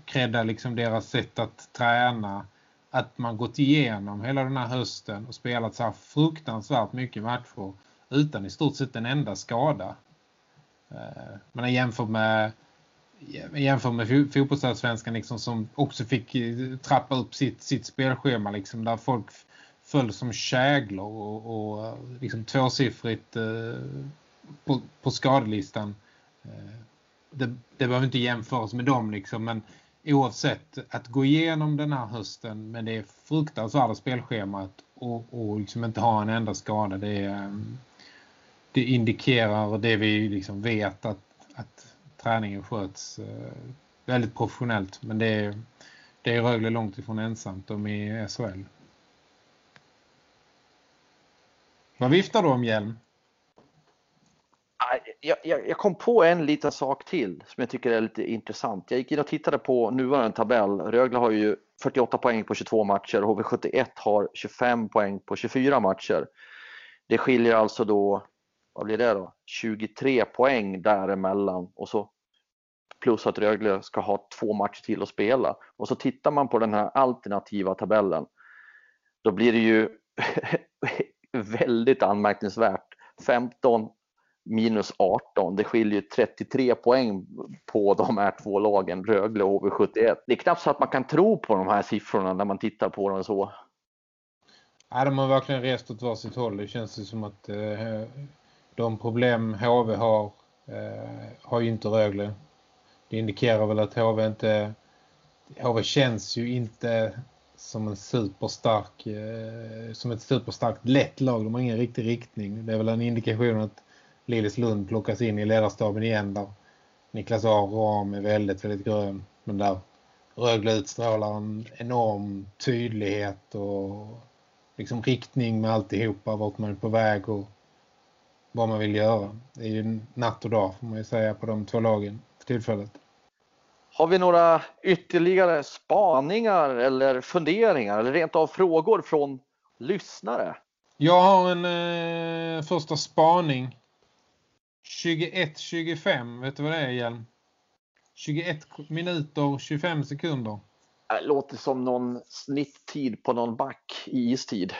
kredda liksom deras sätt att träna. Att man gått igenom hela den här hösten och spelat så här fruktansvärt mycket matcher utan i stort sett en enda skada. Uh, man jämför med jämför med fotbollsallsvenskan liksom, som också fick eh, trappa upp sitt, sitt spelschema liksom, där folk föll som käglor och, och eh, liksom tvåsiffrigt eh, på, på skadelistan. Eh, det, det behöver inte jämföras med dem liksom, men oavsett att gå igenom den här hösten med det fruktansvärda spelschemat och, och liksom inte ha en enda skada, det, eh, det indikerar det vi liksom vet att, att träningen sköts eh, väldigt professionellt. Men det det är Rögle långt ifrån ensamt om i SHL. Vad viftar du om hjälm? Jag, jag, jag, kom på en liten sak till som jag tycker är lite intressant. Jag gick in och tittade på nuvarande tabell. Rögle har ju 48 poäng på 22 matcher. och HV71 har 25 poäng på 24 matcher. Det skiljer alltså då, vad blir det då? 23 poäng däremellan och så plus att Rögle ska ha två matcher till att spela. Och så tittar man på den här alternativa tabellen. Då blir det ju <laughs> väldigt anmärkningsvärt. 15 minus 18. Det skiljer 33 poäng på de här två lagen, Rögle och HV71. Det är knappt så att man kan tro på de här siffrorna när man tittar på dem så. Ja, de har verkligen rest åt varsitt håll. Det känns som att eh, de problem HV har eh, har ju inte Rögle. Det indikerar väl att HV inte HV känns ju inte som en superstark eh, som ett superstarkt lätt lag. De har ingen riktig riktning. Det är väl en indikation att Lilleslund plockas in i ledarstaben igen där Niklas A. Ram är väldigt, väldigt grön. Men där Rögle utstrålar en enorm tydlighet och liksom riktning med alltihopa, vart man är på väg och vad man vill göra. Det är ju natt och dag får man ju säga på de två lagen för tillfället. Har vi några ytterligare spaningar eller funderingar eller rent av frågor från lyssnare? Jag har en eh, första spaning. 21-25, vet du vad det är Hjelm? 21 minuter 25 sekunder. Det låter som någon snitttid på någon back i istid.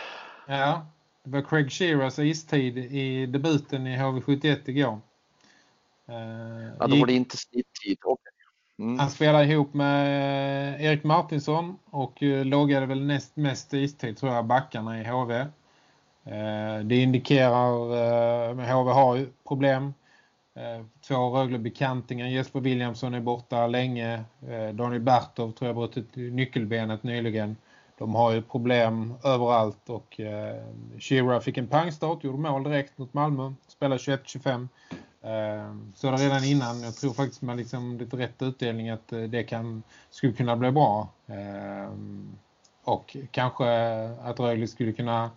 Ja, det var Craig Shearers istid i debuten i HV71 igår. Uh, ja, då var det inte snitttid. Okay. Mm. Han spelade ihop med eh, Erik Martinsson och eh, loggade väl näst mest istid tror jag backarna i HV. Eh, det indikerar att HV har problem. Två Rögle-bekantingar. Jesper Williamson är borta länge. Daniel Bertov tror jag brutit nyckelbenet nyligen. De har ju problem överallt och eh, Shira fick en pangstart, gjorde mål direkt mot Malmö. Spelade 21-25. Eh, så det redan innan, jag tror faktiskt med liksom lite rätt utdelning att eh, det kan, skulle kunna bli bra. Eh, och kanske att Rögle skulle kunna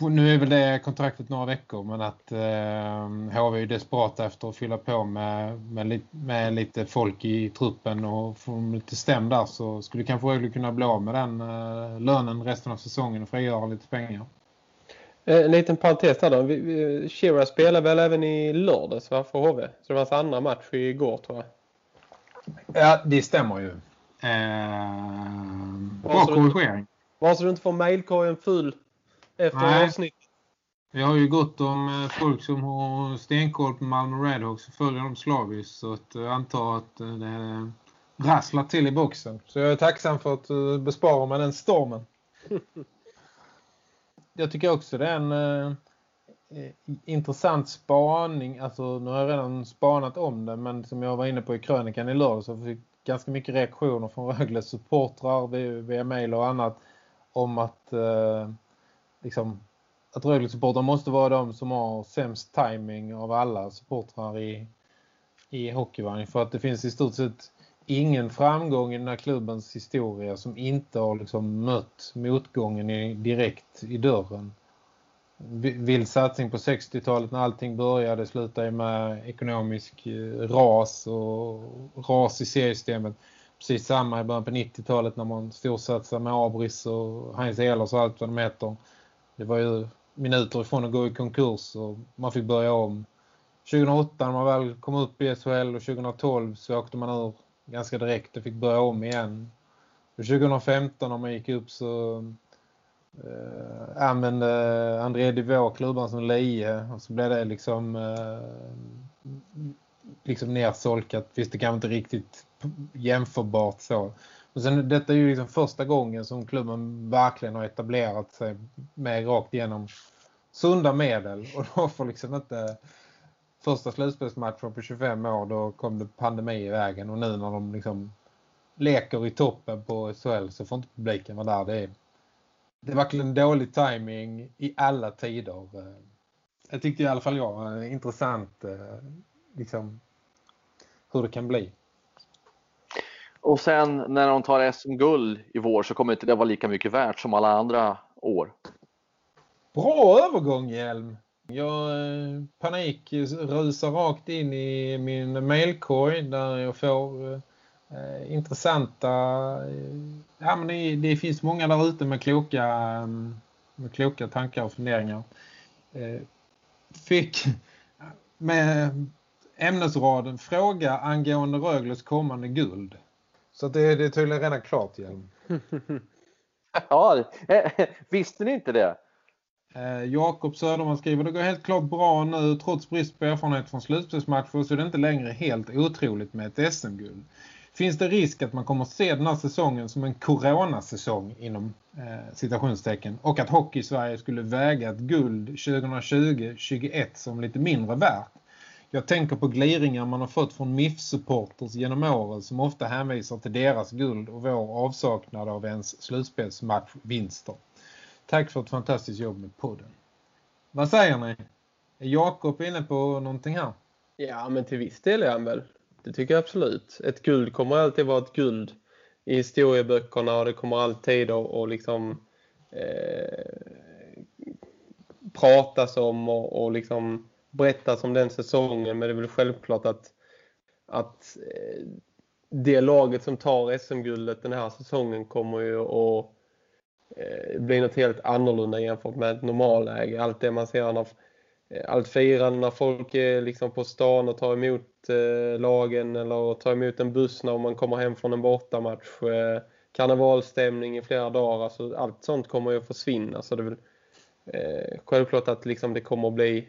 nu är väl det kontraktet några veckor men att eh, HV är desperata efter att fylla på med, med, med, lite folk i truppen och få lite stäm där så skulle kanske Rögle kunna bli av med den eh, lönen resten av säsongen och frigöra lite pengar. Eh, en liten parentes där då. Shira spelar väl även i lördags va, för HV? Så det var hans andra match igår tror jag. Ja, det stämmer ju. Eh, bra korrigering. Var så du inte får mailkorgen full efter Nej. avsnittet. Vi har ju gått om eh, folk som har stenkoll på Malmö Redhawks och följer dem slaviskt. Så att jag antar att eh, det rasslar till i boxen. Så jag är tacksam för att eh, bespara mig den stormen. <laughs> jag tycker också det är en eh, intressant spaning. Alltså nu har jag redan spanat om det. Men som jag var inne på i krönikan i lördag så fick ganska mycket reaktioner från Rögles supportrar via mail och annat. Om att... Eh, liksom, att Rögle supportrar måste vara de som har sämst timing av alla supportrar i, i hockeyvagn. För att det finns i stort sett ingen framgång i den här klubbens historia som inte har liksom mött motgången i, direkt i dörren. Vild satsning på 60-talet när allting började slutade med ekonomisk eh, ras och ras i seriesystemet. Precis samma i början på 90-talet när man storsatsade med Abris och Heinz Ehlers och allt vad de heter. Det var ju minuter ifrån att gå i konkurs och man fick börja om. 2008 när man väl kom upp i SHL och 2012 så åkte man ur ganska direkt och fick börja om igen. Och 2015 när man gick upp så eh, använde André Divå klubban som leje och så blev det liksom eh, liksom nersolkat. Visst det kanske inte riktigt jämförbart så. Och sen, detta är ju liksom första gången som klubben verkligen har etablerat sig med rakt igenom sunda medel. <laughs> Och då får liksom inte första slutspelsmatchen på 25 år då kom det pandemi i vägen. Och nu när de liksom leker i toppen på SHL så får inte publiken vara där. Det är, det är verkligen dålig timing i alla tider. Jag tyckte i alla fall jag var intressant eh, liksom, hur det kan bli. Och sen när de tar SM-guld i vår så kommer inte det vara lika mycket värt som alla andra år. Bra övergång Hjelm! Jag eh, panik rusar rakt in i min mailkorg där jag får eh, intressanta. Eh, ja, men det, det, finns många där ute med kloka, eh, med kloka tankar och funderingar. Eh, fick med ämnesraden fråga angående Rögles kommande guld. Så det, det är tydligen redan klart, Hjelm. ja, <laughs> visste ni inte det? Eh, Jakob Söderman skriver, det går helt klart bra nu. Trots brist på erfarenhet från slutspelsmatcher så är det inte längre helt otroligt med ett SM-guld. Finns det risk att man kommer se den här säsongen som en coronasäsong inom eh, citationstecken och att hockey i Sverige skulle väga ett guld 2020-21 som lite mindre värt? Jag tänker på gliringar man har fått från MIF-supporters genom åren som ofta hänvisar till deras guld och vår avsaknad av ens slutspelsmatchvinster. Tack för ett fantastiskt jobb med podden. Vad säger ni? Är Jakob inne på någonting här? Ja, men till viss del är han väl. Det tycker jag absolut. Ett guld kommer alltid vara ett guld i historieböckerna och det kommer alltid att och liksom eh, pratas om och, och liksom berättas om den säsongen. Men det är väl självklart att, att eh, det laget som tar SM-guldet den här säsongen kommer ju att eh, bli något helt annorlunda jämfört med ett normalläge. Allt det man ser när eh, allt firande när folk är liksom på stan och tar emot eh, lagen eller tar emot en buss när man kommer hem från en bortamatch. Eh, karnevalstämning i flera dagar. Alltså, allt sånt kommer ju att försvinna. Så det är väl eh, självklart att liksom det kommer att bli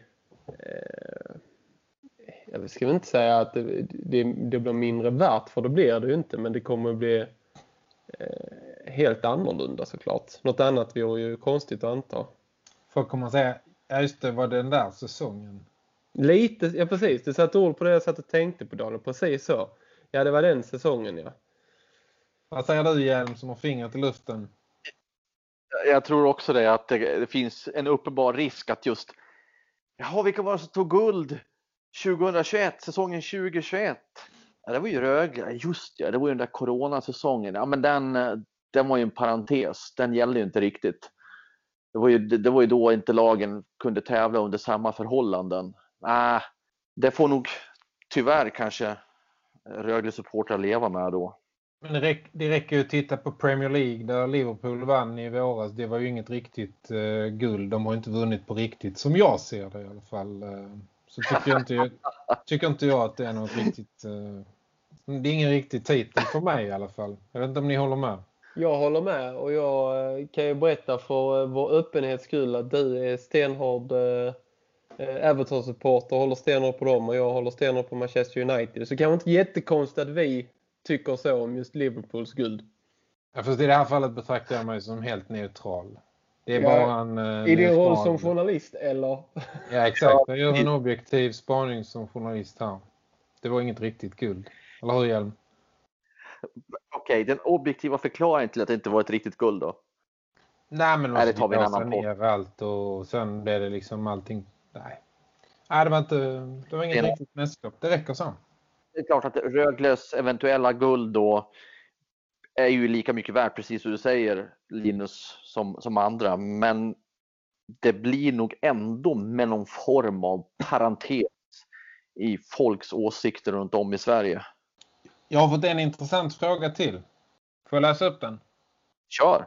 jag ska väl inte säga att det, det, det, blir mindre värt för det blir det ju inte men det kommer att bli eh, helt annorlunda såklart. Något annat vore ju konstigt att anta. Folk kommer att säga Ja just det, var den där säsongen. Lite, ja precis. Du satte ord på det jag satt och tänkte på Daniel. Precis så. Ja, det var den säsongen, ja. Vad säger du Hjelm som har fingret i luften? Jag tror också det, att det, det finns en uppenbar risk att just Jaha, vilka var det som tog guld 2021, säsongen 2021? Ja, det var ju Rögle, just ja, det var ju den där coronasäsongen. Ja, men den, eh, den var ju en parentes, den gällde ju inte riktigt det var, ju, det var ju då inte lagen kunde tävla under samma förhållanden. Äh, det får nog tyvärr kanske Rögle-supportrar leva med då. Men det, räck, det räcker ju att titta på Premier League där Liverpool vann i våras. Det var ju inget riktigt eh, guld. De har inte vunnit på riktigt, som jag ser det i alla fall. Eh. Så tycker, jag inte, tycker inte jag att det är något riktigt... Eh, det är ingen riktig titel för mig i alla fall. Jag vet inte om ni håller med. Jag håller med och jag eh, kan ju berätta för eh, vår öppenhets skull att du är stenhård eh, Everton-supporter håller stenhårt på dem och jag håller stenhårt på Manchester United. Så det kanske inte jättekonstigt att vi tycker så om just Liverpools guld. Ja, fast i det här fallet betraktar jag mig som helt neutral. Det är ja, bara en... Uh, I din roll som journalist, eller? Ja, exakt. Jag gör en objektiv spaning som journalist här. Det var inget riktigt guld. Eller hur, Hjelm? Okej, okay, den objektiva förklaringen till att det inte var ett riktigt guld då? Nej, men vi en annan ner allt och sen blev det liksom allting... Nej. Nej, det var inte... Det var inget det... riktigt mästerskap. Det räcker så. Det är klart att Rögles eventuella guld då är ju lika mycket värt, precis som du säger Linus, som, som andra. Men det blir nog ändå med någon form av parentes i folks åsikter runt om i Sverige. Jag har fått en intressant fråga till. Får jag läsa upp den? Kör!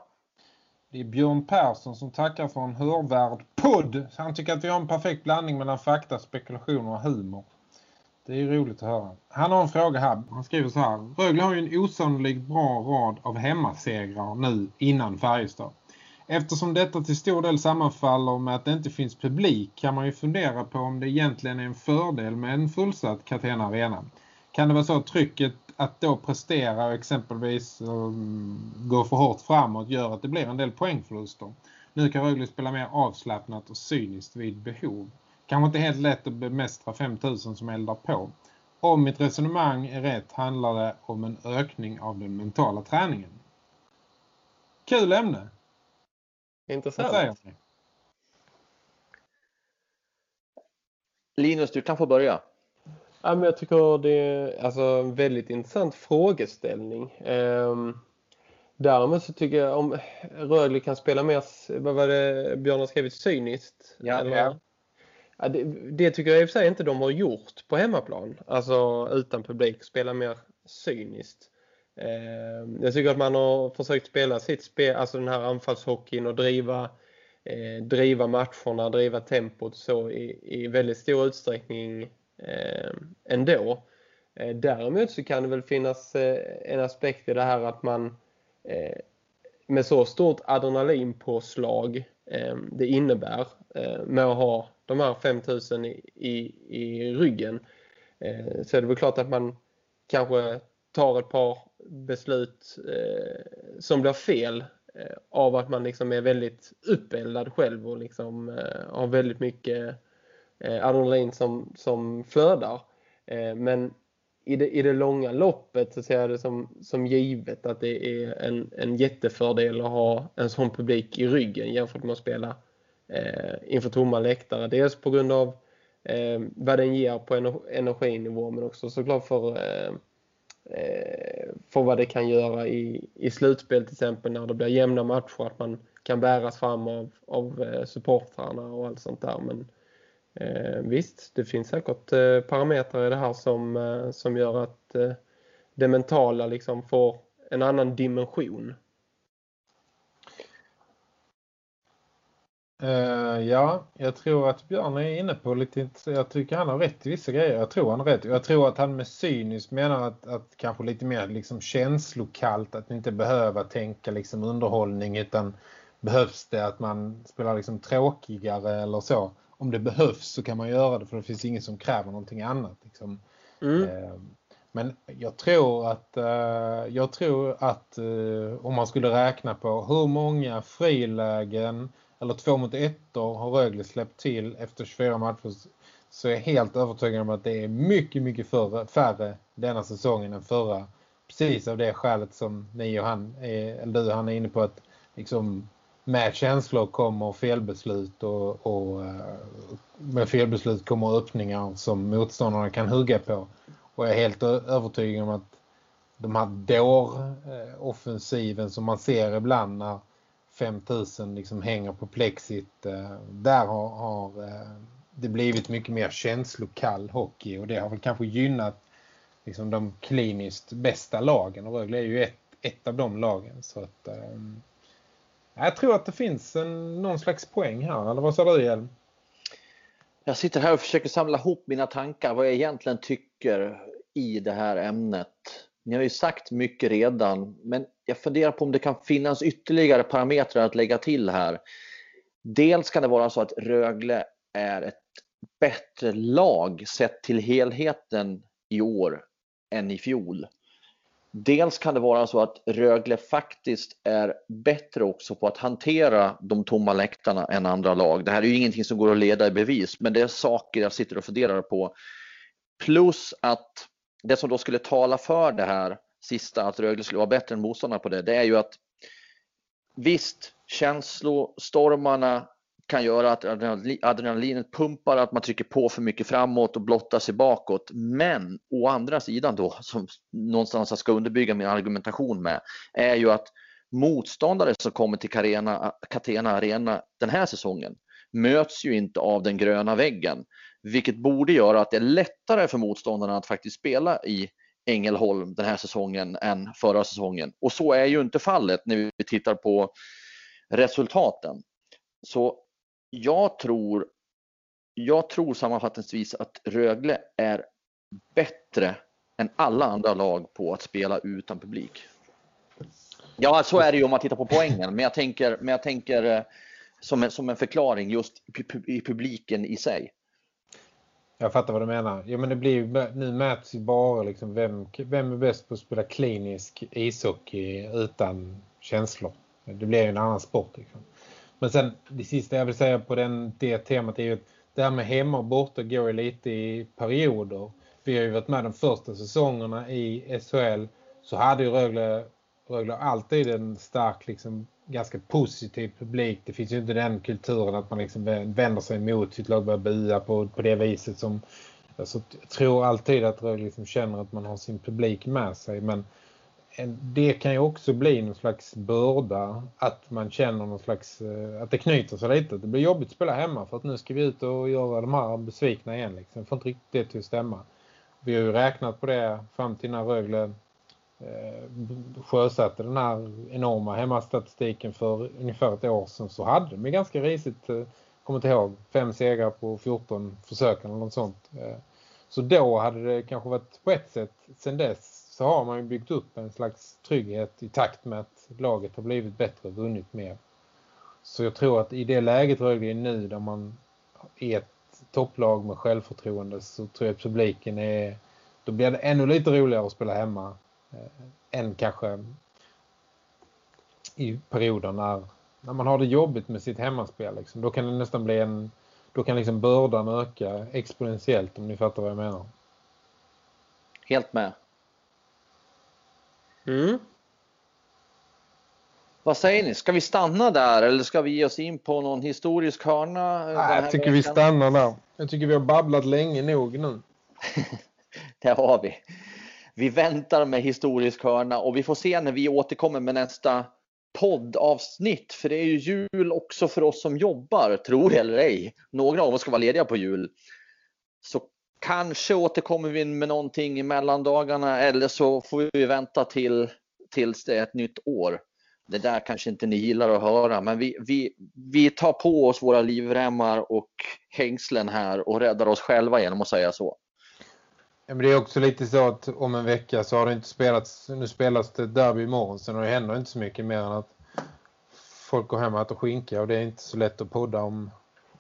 Det är Björn Persson som tackar för en hörvärd podd. Han tycker att vi har en perfekt blandning mellan fakta, spekulationer och humor. Det är ju roligt att höra. Han har en fråga här. Han skriver så här. Rögle har ju en osannolikt bra rad av hemmasegrar nu innan Färjestad. Eftersom detta till stor del sammanfaller med att det inte finns publik kan man ju fundera på om det egentligen är en fördel med en fullsatt Catena Arena. Kan det vara så att trycket att då prestera och exempelvis um, gå för hårt framåt gör att det blir en del poängförluster. Nu kan Rögle spela mer avslappnat och cyniskt vid behov. Kanske inte helt lätt att bemästra 5000 som eldar på. Om mitt resonemang är rätt handlar det om en ökning av den mentala träningen. Kul ämne. Intressant. Linus, du kan få börja. Ja, men jag tycker det är alltså, en väldigt intressant frågeställning. Um, däremot så tycker jag om Rögle kan spela mer, vad var det Björn har skrivit, cyniskt? Ja, eller? ja ja det, det, tycker jag i och för sig inte de har gjort på hemmaplan. Alltså utan publik, spela mer cyniskt. Eh, jag tycker att man har försökt spela sitt spel, alltså den här anfallshockeyn och driva, eh, driva matcherna, driva tempot så i, i väldigt stor utsträckning eh, ändå. Eh, däremot så kan det väl finnas eh, en aspekt i det här att man eh, med så stort adrenalinpåslag ehm, det innebär eh, med att ha de här 5000 i, i, i ryggen eh, så är det väl klart att man kanske tar ett par beslut eh, som blir fel eh, av att man liksom är väldigt uppeldad själv och liksom har väldigt mycket adrenalin som, som flödar. Men i det, i det långa loppet så ser jag det som, som givet att det är en, en jättefördel att ha en sån publik i ryggen jämfört med att spela eh, inför tomma läktare. Dels på grund av eh, vad den ger på energinivå men också såklart för, eh, eh, för vad det kan göra i, i slutspel till exempel när det blir jämna matcher att man kan bäras fram av, av eh, supportrarna och allt sånt där. Men, Eh, visst, det finns säkert eh, parametrar i det här som, eh, som gör att eh, det mentala liksom får en annan dimension. Uh, ja, jag tror att Björn är inne på lite, jag tycker han har rätt i vissa grejer. Jag tror han har rätt. Jag tror att han med cyniskt menar att, att kanske lite mer liksom känslokallt, att inte behöva tänka liksom underhållning utan behövs det att man spelar liksom tråkigare eller så om det behövs så kan man göra det för det finns ingen som kräver någonting annat. Liksom. Mm. Eh, men jag tror att, eh, jag tror att om man skulle räkna på hur många frilägen eller två mot ettor har Rögle släppt till efter 24 matcher så är jag helt övertygad om att det är mycket, mycket förre, färre denna säsongen än förra. Precis av det skälet som ni och han är, eller du han är inne på att liksom med känslor kommer felbeslut och, och eh, med felbeslut kommer öppningar som motståndarna kan hugga på. Och jag är helt övertygad om att de här dår-offensiven som man ser ibland när 5000 liksom hänger på plexit, eh, där har, har eh, det blivit mycket mer känslokall hockey och det har väl kanske gynnat liksom de kliniskt bästa lagen och Rögle är ju ett, ett av de lagen så att eh, jag tror att det finns en, någon slags poäng här. Eller vad sa du Hjelm? Jag sitter här och försöker samla ihop mina tankar. Vad jag egentligen tycker i det här ämnet. Ni har ju sagt mycket redan. Men jag funderar på om det kan finnas ytterligare parametrar att lägga till här. Dels kan det vara så att Rögle är ett bättre lag sett till helheten i år än i fjol. Dels kan det vara så att Rögle faktiskt är bättre också på att hantera de tomma läktarna än andra lag. Det här är ju ingenting som går att leda i bevis, men det är saker jag sitter och funderar på. Plus att det som då skulle tala för det här sista, att Rögle skulle vara bättre än motståndarna på det, det är ju att visst, känslostormarna kan göra att adrenalinet pumpar, att man trycker på för mycket framåt och blottar sig bakåt. Men å andra sidan då, som någonstans jag ska underbygga min argumentation med, är ju att motståndare som kommer till Carena, Catena Arena den här säsongen möts ju inte av den gröna väggen, vilket borde göra att det är lättare för motståndarna att faktiskt spela i Ängelholm den här säsongen än förra säsongen. Och så är ju inte fallet när vi tittar på resultaten. Så jag tror, jag tror sammanfattningsvis att Rögle är bättre än alla andra lag på att spela utan publik. Ja, så är det ju om man tittar på poängen, men jag tänker, men jag tänker eh, som, en, som en förklaring just i publiken i sig. Jag fattar vad du menar. Ja, men det blir nu mäts ju bara liksom vem, vem är bäst på att spela klinisk ishockey utan känslor. Det blir ju en annan sport. Liksom. Men sen det sista jag vill säga på den, det temat är ju att det här med hemma och borta går ju lite i perioder. Vi har ju varit med de första säsongerna i SHL så hade ju Rögle, Rögle alltid en stark liksom ganska positiv publik. Det finns ju inte den kulturen att man liksom vänder sig mot sitt lag och börjar bua på, på det viset som alltså, jag tror alltid att Rögle liksom känner att man har sin publik med sig men det kan ju också bli någon slags börda att man känner någon slags eh, att det knyter sig lite. Det blir jobbigt att spela hemma för att nu ska vi ut och göra de här besvikna igen. Liksom. Får inte riktigt det till att stämma. Vi har ju räknat på det fram till när Rögle Eh, sjösatte den här enorma hemmastatistiken för ungefär ett år sedan så hade de ganska risigt, eh, kommer inte ihåg, fem segrar på 14 försök eller något sånt. Eh, så då hade det kanske varit på ett sätt, sen dess så har man ju byggt upp en slags trygghet i takt med att laget har blivit bättre och vunnit mer. Så jag tror att i det läget Rögle är nu där man är ett topplag med självförtroende så tror jag att publiken är då blir det ännu lite roligare att spela hemma än kanske i perioder när, när man har det jobbigt med sitt hemmaspel. Liksom. Då kan det nästan bli en då kan liksom bördan öka exponentiellt om ni fattar vad jag menar. Helt med. Mm. Vad säger ni? Ska vi stanna där eller ska vi ge oss in på någon historisk hörna? Nej, jag tycker vi stannar där. Jag tycker vi har babblat länge nog nu. <laughs> det har vi. Vi väntar med historisk hörna och vi får se när vi återkommer med nästa poddavsnitt. För det är ju jul också för oss som jobbar, tror eller ej. Några av oss ska vara lediga på jul. Så kanske återkommer vi med någonting i mellandagarna eller så får vi vänta till tills det är ett nytt år. Det där kanske inte ni gillar att höra, men vi, vi, vi tar på oss våra livremmar och hängslen här och räddar oss själva genom att säga så. Ja, men det är också lite så att om en vecka så har det inte spelats, nu spelas det derby imorgon så det händer inte så mycket mer än att folk går hem och äter skinka och det är inte så lätt att podda om,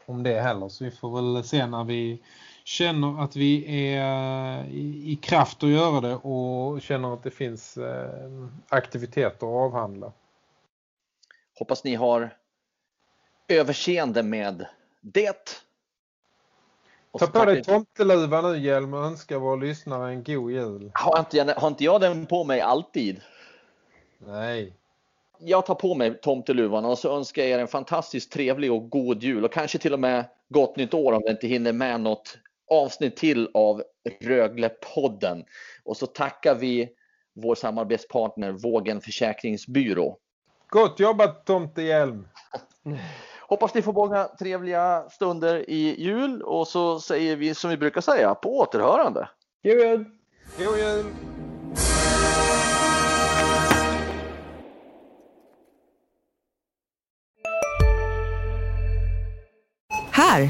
om det heller. Så vi får väl se när vi känner att vi är eh, i, i kraft att göra det och känner att det finns eh, aktiviteter att avhandla. Hoppas ni har överseende med det. Ta på dig tomteluva nu Hjelm och önska vår lyssnare en god jul. Har inte, jag, har inte jag den på mig alltid? Nej. Jag tar på mig tomteluvan och så önskar jag er en fantastiskt trevlig och god jul och kanske till och med gott nytt år om det inte hinner med något avsnitt till av Röglepodden. Och så tackar vi vår samarbetspartner Vågen Försäkringsbyrå. Gott jobbat Tomtehjelm! <laughs> Hoppas ni får många trevliga stunder i jul och så säger vi som vi brukar säga, på återhörande. God jul! God jul! Här!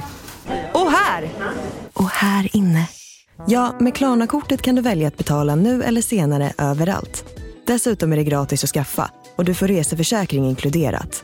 Och här! Och här inne. Ja, med Klarna-kortet kan du välja att betala nu eller senare överallt. Dessutom är det gratis att skaffa och du får reseförsäkring inkluderat.